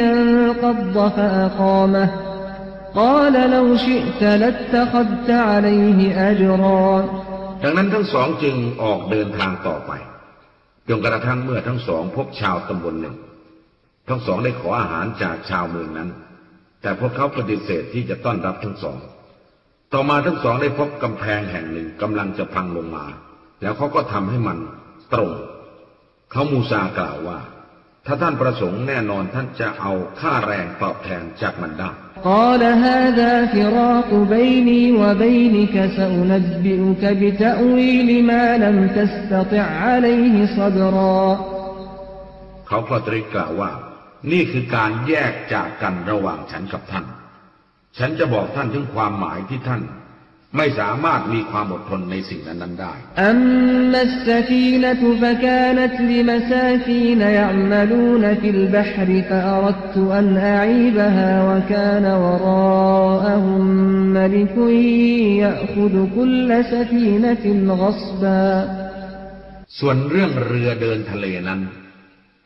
ينقض فأقامه قال لو شئت لاتخذت عليه أجرا ดังนั้นทั้งสองจึงออกเดินทางต่อไป จนกระทั่งเมื่อทั้งสองพบชาวตำบลหนึ่ง ทั้งสองได้ขออาหารจากชาวเมืองนั้น แต่พวกเขาปฏิเสธที่จะต้อนรับทั้งสอง ต่อมาทั้งสองได้พบกำแพงแห่งหนึ่งกำลังจะพังลงมา แล้วเขาก็ทำให้มันตรง เขามูซากล่าวว่า ถ้าท่านประสงค์แน่นอนท่านจะเอาค่าแรงตอบแทนจากมันได้ قال هذا فراق بيني وبينك سأنبئك بتأويل ما لم تستطع عليه صبرا เขาพอตรีกล่าวว่า นี่คือการแยกจากกันระหว่างฉันกับท่าน ฉันจะบอกท่านถึงความหมายที่ท่าน ไม่สามารถมีความอดทนในสิ่งนั้นๆได้أما السفينة فكانت لمساكين يعملون في البحر فأردت أن أعيبها وكان وراءهم ملك يأخذ كل سفينة غصباส่วนเรื่องเรือเดินทะเลนั้น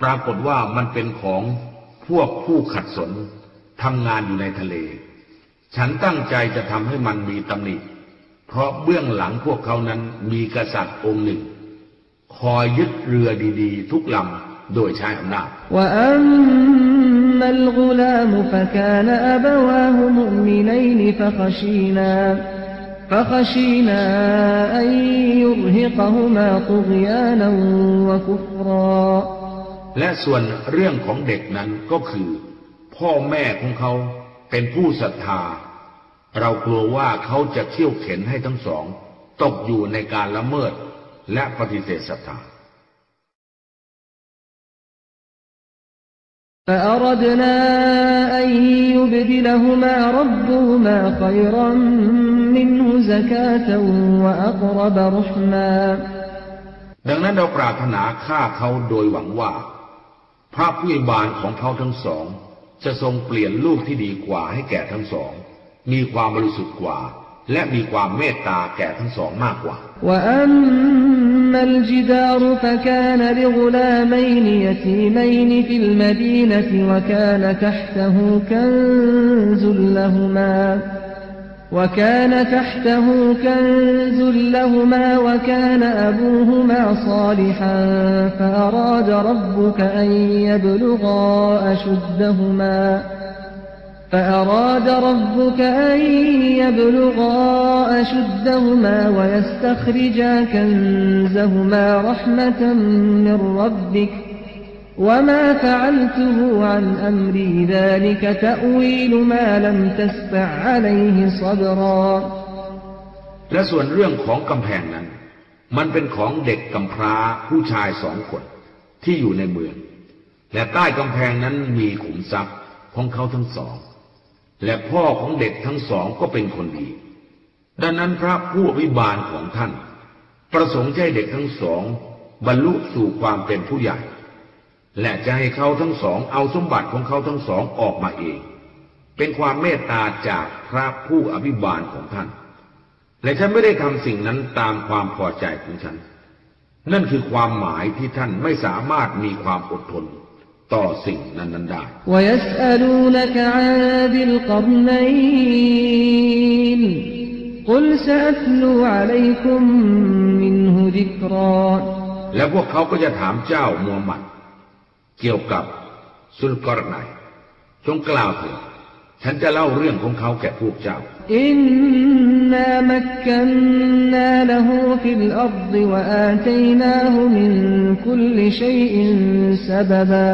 ปรากฏว่ามันเป็นของพวกผู้ขัดสนทำงานอยู่ในทะเล ฉันตั้งใจจะทำให้มันมีตำหนิ เพราะเบื้องหลังพวกเขานั้นมีกษัตริย์องค์หนึ่ง คอยยึดเรือดีๆ ทุกลำโดยใช้อำนาจและส่วนเรื่องของเด็กนั้นก็คือ พ่อแม่ของเขาเป็นผู้ศรัทธา เรากลัวว่าเขาจะเที่ยวเข็นให้ทั้งสอง ตกอยู่ในการละเมิดและปฏิเสธศรัทธา فأردنا أن يبدلهما ربهما خيرا منه زكاة وأقرب رحما ดังนั้นเราปรารถนาฆ่าเขาโดยหวังว่า พระผู้บานของเขาทั้งสอง จะทรงเปลี่ยนลูกที่ดีกว่าให้แก่ทั้งสอง มีความบริสุทธิ์กว่า และมีความเมตตาแก่ทั้งสองมากกว่า وأما الجدار فكان لغلامين يتيمين في المدينة وكان تحته كنز لهما وكان تحته كنز لهما وكان أبوهما صالحا فأراد ربك أن يبلغا أشدهما فأراد ربك أن يبلغا أشدهما ويستخرجا كنزهما رحمة من ربك وما فعلته عن أمري ذلك تأويل ما لم تستع عليه صبرا และส่วนเรื่องของกำแพงนั้น มันเป็นของเด็กกำพร้าผู้ชายสองคนที่อยู่ในเมือง และใต้กำแพงนั้นมีขุมทรัพย์ของเขาทั้งสอง และพ่อของเด็กทั้งสองก็เป็นคนดี ดังนั้นพระผู้อภิบาลของท่าน ประสงค์ให้เด็กทั้งสอง บรรลุสู่ความเป็นผู้ใหญ่ และจะให้เขาทั้งสองเอาสมบัติของเขาทั้งสองออกมาเอง เป็นความเมตตาจากพระผู้อภิบาลของท่าน และฉันไม่ได้ทำสิ่งนั้นตามความพอใจของฉัน นั่นคือความหมายที่ท่านไม่สามารถมีความอดทน ต่อสิ่งนั้นนั้นได้และพวกเขาก็จะถามเจ้ามูฮัมหมัด เกี่ยวกับสุลกรไนจงกล่าวเถิด ฉันจะเล่าเรื่องของเขาแก่พวกเจ้า อินนามักันนาละหูฟิลอัรดวะอาตัยนาหูมินคุลชัยอินซบะบา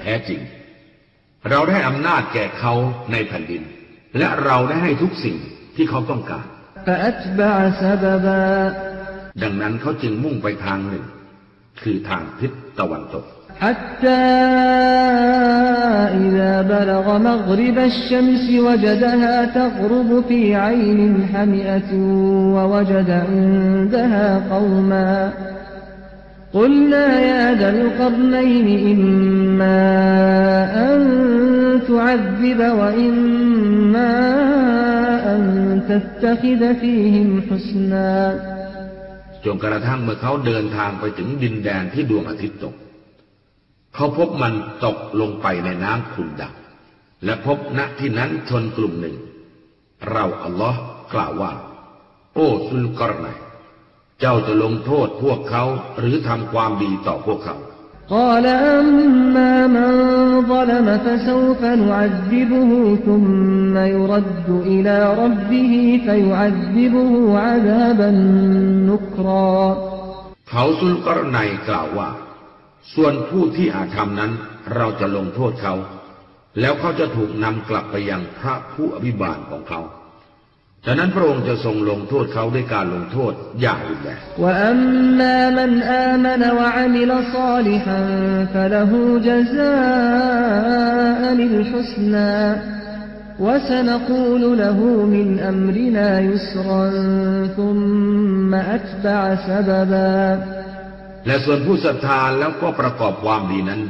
แท้จริง เราได้อำนาจแก่เขาในแผ่นดิน และเราได้ให้ทุกสิ่งที่เขาต้องการดังนั้นเขาจึงมุ่งไปทางหนึ่ง คือทางทิศตะวันตก حتى إذا بلغ مغرب الشمس وجدها تغرب في عين حمئة ووجد عندها قوما قلنا يا ذا القرنين إما أن تعذب وإما أن تتخذ فيهم حسنا จนกระทั่งเมื่อเขาเดินทางไปถึงดินแดนที่ดวงอาทิตย์ตก เขาพบมันตกลงไปในน้ำขุ่นดำและพบณที่นั้นชนกลุ่มหนึ่ง เราอัลลอฮ์กล่าวว่า โอ้ซุลกรนัยเจ้าจะลงโทษพวกเขาหรือทำความดีต่อพวกเขา قال أما من ظلم فسوف نعذبه ثم يرد إلى ربه فيعذبه عذابا نكرا เขาซุลกรนัยกล่าวว่า ส่วนผู้ที่อาธรรมนั้นเราจะลงโทษเขา แล้วเขาจะถูกนำกลับไปยังพระผู้อภิบาลของเขาฉะนั้นพระองค์จะทรงลงโทษเขาด้วยการลงโทษอย่างรุนแรงและ และส่วนผู้ศรัทธาแล้วก็ประกอบความดีนั้น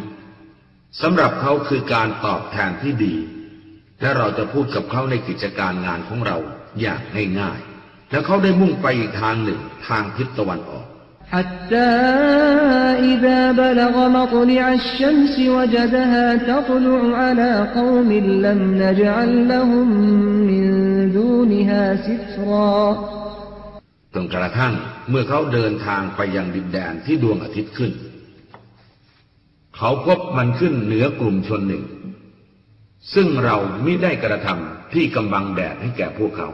สำหรับเขาคือการตอบแทนที่ดี และเราจะพูดกับเขาในกิจการงานของเราอย่างง่ายๆ แล้วเขาได้มุ่งไปอีกทางหนึ่งทางทิศตะวันออก حتى إذا بلغ مطلع الشمس وجدها تطلع على قوم لم نجعل لهم من دونها سترا จ นกระทั่งเมื่อเขาเดินทางไปยังดินแดนที่ดวงอาทิตย์ขึ้น เขาพบมันขึ้นเหนือกลุ่มชนหนึ่ง ซึ่งเราไม่ได้กระทำที่กำบังแดดให้แก่พวกเขา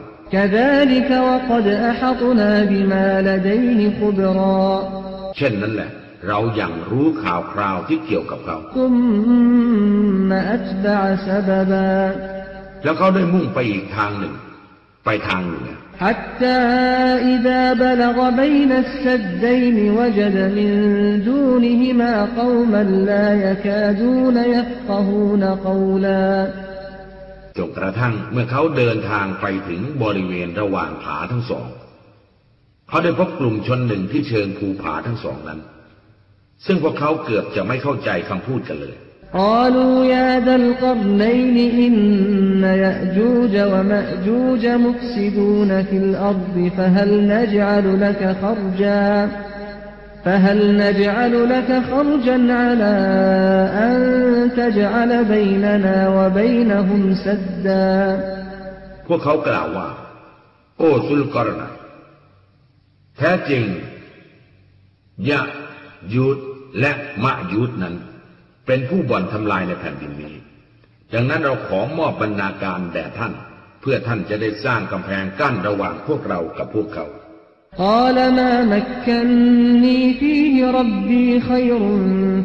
เช่นนั้นแหละ เราอย่างรู้ข่าวคราวที่เกี่ยวกับเขาแล้วเขาได้มุ่งไปอีกทางหนึ่ง ไปทางเหนือ حتى إذا بلغ بين السدين وجد من دونهما قوما لا يكادون يفقهون قولا จนกระทั่งเมื่อเขาเดินทางไปถึงบริเวณระหว่างผาทั้งสอง เขาได้พบกลุ่มชนหนึ่งที่เชิงภูผาทั้งสองนั้น ซึ่งพวกเขาเกือบจะไม่เข้าใจคำพูดกันเลย قالوا يا ذا القرنين إن يأجوج ومأجوج مفسدون في الأرض فهل نجعل لك خرجا فهل نجعل لك خرجا على أن تجعل بيننا وبينهم سدا พวกเขากล่าวว่า โอ้สุลกรนะแท้จริงยะยูดและมะยูดนั้น เป็นผู้บ่อนทำลายในแผ่นดินนี้ ดังนั้นเราขอมอบบรรณาการแด่ท่าน เพื่อท่านจะได้สร้างกำแพงกั้นระหว่างพวกเรากับพวกเขา قال ما مكني فيه ربي خير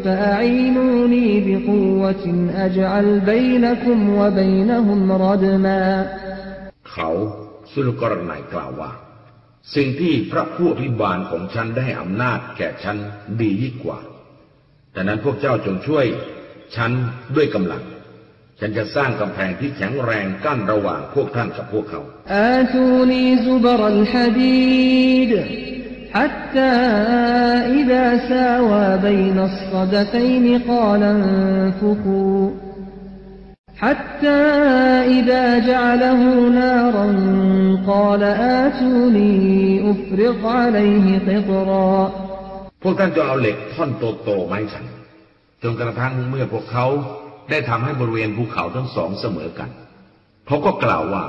فأعينوني بقوة أجعل بينكم وبينهم ردما เขาสุลกรนัยกล่าวว่า สิ่งที่พระผู้อภิบาลของฉันได้ให้อำนาจแก่ฉันดียิ่งกว่า ดังนั้นพวกเจ้าจงช่วยฉันด้วยกำลัง ฉันจะสร้างกำแพงที่แข็งแรงกั้นระหว่างพวกท่านกับพวกเขา آتوني زبر الحديد حتى إذا ساوى بين الصدفين قال انفخوا حتى إذا جعله نارا قال آتوني أفرغ عليه قطرا พวกท่านจะเอาเหล็กท่อนโตๆไมาให้ฉัน จนกระทั่งเมื่อพวกเขาได้ทำให้บริเวณภูเขาทั้งสองเสมอกัน เขาก็กล่าวว่า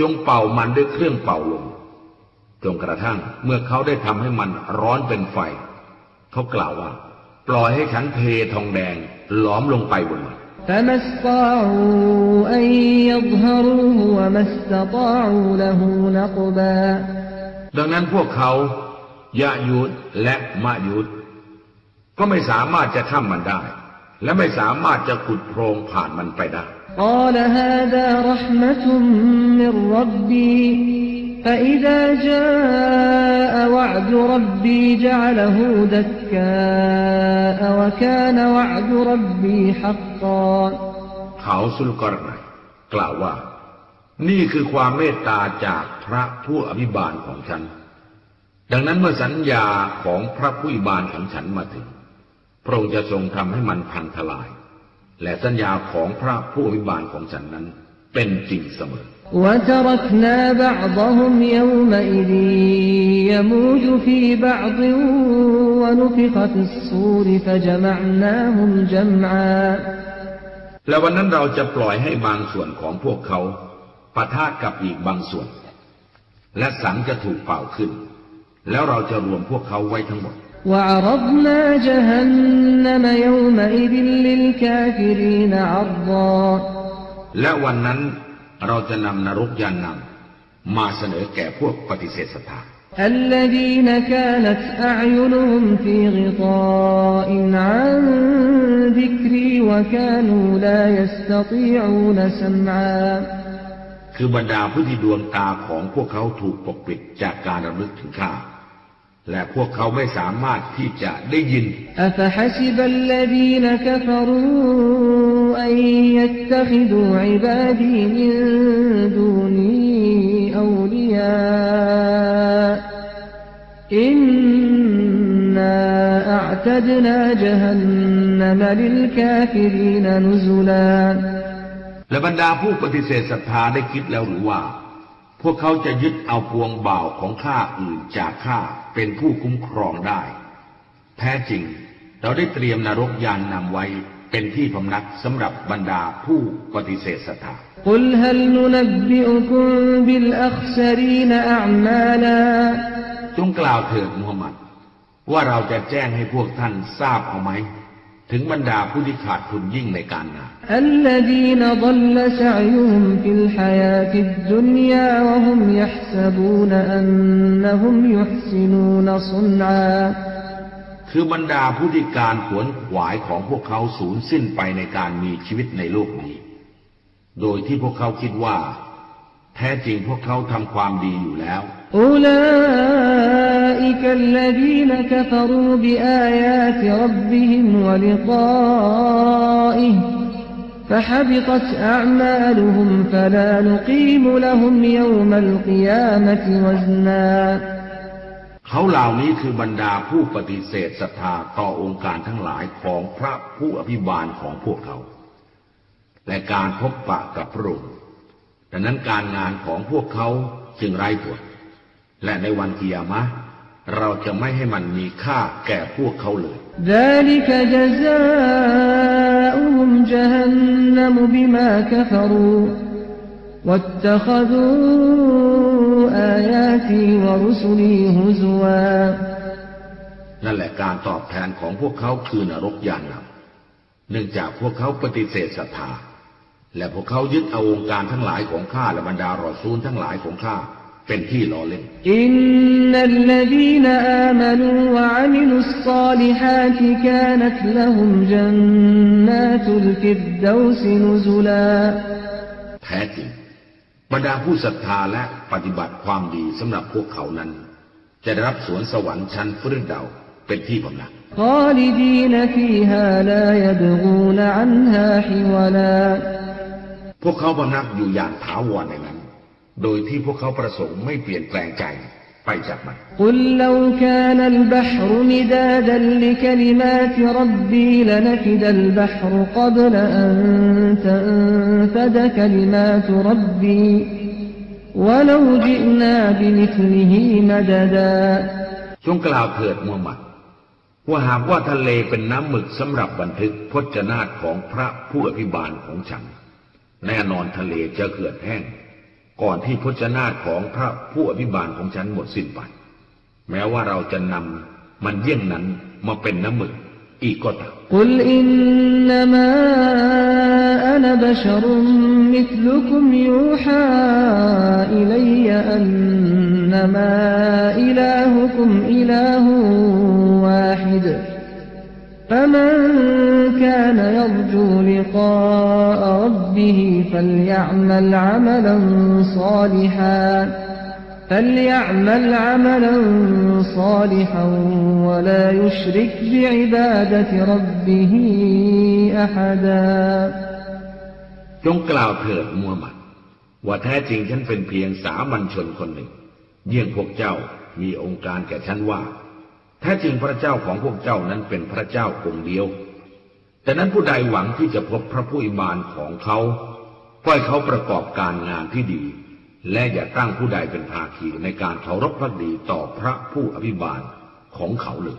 จงเป่ามันด้วยเครื่องเป่าลม จนกระทั่งเมื่อเขาได้ทำให้มันร้อนเป็นไฟ เขากล่าวว่า ปล่อยให้ฉันเททองแดงล้อมลงไปบนมันดังนั้นพวกเขา ยะยุดและมะยุดก็ไม่สามารถจะข้ามมันได้ และไม่สามารถจะขุดโพรงผ่านมันไปได้กล่าวฮาดารห์มะตุมมิรรับบีฟะอิดาจาวะวะดุรับบีจัลฮูดักกาวะกานวะดุาเขาสุลกรไนกล่าวว่า นี่คือความเมตตาจากพระผู้อภิบาลของฉัน ดังนั้นเมื่อสัญญาของพระผู้อภิบาลของฉันมาถึง พระองค์จะทรงทำให้มันพังทลาย และสัญญาของพระผู้อภิบาลของฉันนั้น เป็นจริงเสมอ وتركنا بعضهم يومئذ يموج في بعض ونفخ في الصور فجمعناهم جمعا และวันนั้นเราจะปล่อยให้บางส่วนของพวกเขาปะทะกับอีกบางส่วน และสังจะถูกเป่าขึ้น แล้วเราจะรวมพวกเขาไว้ทั้งหมด وعرضنا جهنم يومئذ للكافرين عرضا และวันนั้นเราจะนำนรกยานนำมาเสนอแก่พวกปฏิเสธศรัทธา الذين كانت أعينهم في غطاء عن ذكري وكانوا لا يستطيعون سمعا คือบรรดาผู้ที่ดวงตาของพวกเขาถูกปกปิดจากการระลึกถึงข้า และพวกเขาไม่สามารถที่จะได้ยินและบรรดาผู้ปฏิเสธศรัทธาได้คิดแล้วหรือว่า พวกเขาจะยึดเอาพวงบ่าวของข้าอื่นจากข้าเป็นผู้คุ้มครองได้ แท้จริง เราได้เตรียมนรกยานนำไว้เป็นที่พำนักสำหรับบรรดาผู้ปฏิเสธศรัทธาาจงกล่าวเถิดมุฮัมมัด ว่าเราจะแจ้งให้พวกท่านทราบเอาไหม ถึงบรรดาผู้ที่ขาดทุนยิ่งในการงานคือบรรดาผู้ที่การขวนขวายของพวกเขาสูญสิ้นไปในการมีชีวิตในโลกนี้ โดยที่พวกเขาคิดว่า แท้จริงพวกเขาทำความดีอยู่แล้ว أولئك الذين كفروا بآيات ربهم ولقائه فحبطت أعمالهم فلا نقيم لهم يوم القيامة وزنا เขาเหล่านี้คือบรรดาผู้ปฏิเสธศรัทธาต่อองค์การทั้งหลายของพระผู้อภิบาลของพวกเขา และการพบปะกับพระองค์ดังนั้นการงานของพวกเขาจึงไร้ผล และในวันกิยามะเราจะไม่ให้มันมีค่าแก่พวกเขาเลย นั่นแหละการตอบแทนของพวกเขาคือนรกยานหนัเนื่องจากพวกเขาปฏิเสธศรัทธา และพวกเขายึดเอาองค์การทั้งหลายของข้าและบรรดารอซูลทั้งหลายของข้า เป็นที่ล้อเล่นอินนัลลดีนอามนูวะอามิลุสซาลิฮาติกานัตลฮุมจันนาตุลฟิดดาวสนุซุลาแท้จริงบรรดาผู้ศรัทธาและปฏิบัติความดีสำหรับพวกเขานั้น จะได้รับสวนสวรรค์ชั้นฟื้นดาเป็นที่พำนักพวกเขาพำนักอยู่อย่างถาวรในนั้น โดยที่พวกเขาประสงค์ไม่เปลี่ยนแปลงใจไปจากมัน قل لو كان البحر مدادا لكلمات ربي لنفد البحر قبل أن تنفد كلمات ربي ولو جئنا بمثله مددا จงกล่าวเถิดมูฮัมหมัด ว่าหากว่าทะเลเป็นน้ำหมึกสำหรับบันทึกพจนาตของพระผู้อภิบาลของฉัน แน่นอนทะเลจะเขื่อนแห้ง ก่อนที่พจนาของพระผู้อภิบาลของฉันหมดสิ้นไป แม้ว่าเราจะนำมันเยี่ยงนั้นมาเป็นน้ำมึออีกก็ตามกุลอินนามะอันบชรุมมิทลุคุมยูฮาอิลัยอันนามะอิลาฮุคุมอิลาฮุวาฮิด فمن كان يرجو لقاء ربه فليعمل عملا صالحا فليعمل عملا صالحا ولا يشرك بعبادة ربه أحدا จงกล่าวเถิดมูฮัมหมัด ว่าแท้จริงฉันเป็นเพียงสามัญชนคนหนึ่ง เยี่ยงพวกเจ้ามีองค์การแก่ฉันว่า แท้จริงพระเจ้าของพวกเจ้านั้นเป็นพระเจ้าองค์เดียว แต่นั้นผู้ใดหวังที่จะพบพระผู้อิบานของเขาก็ให้เขาประกอบการงานที่ดี และอย่าตั้งผู้ใดเป็นภาคีในการเคารพพักดีต่อพระผู้อภิบาลของเขาเลย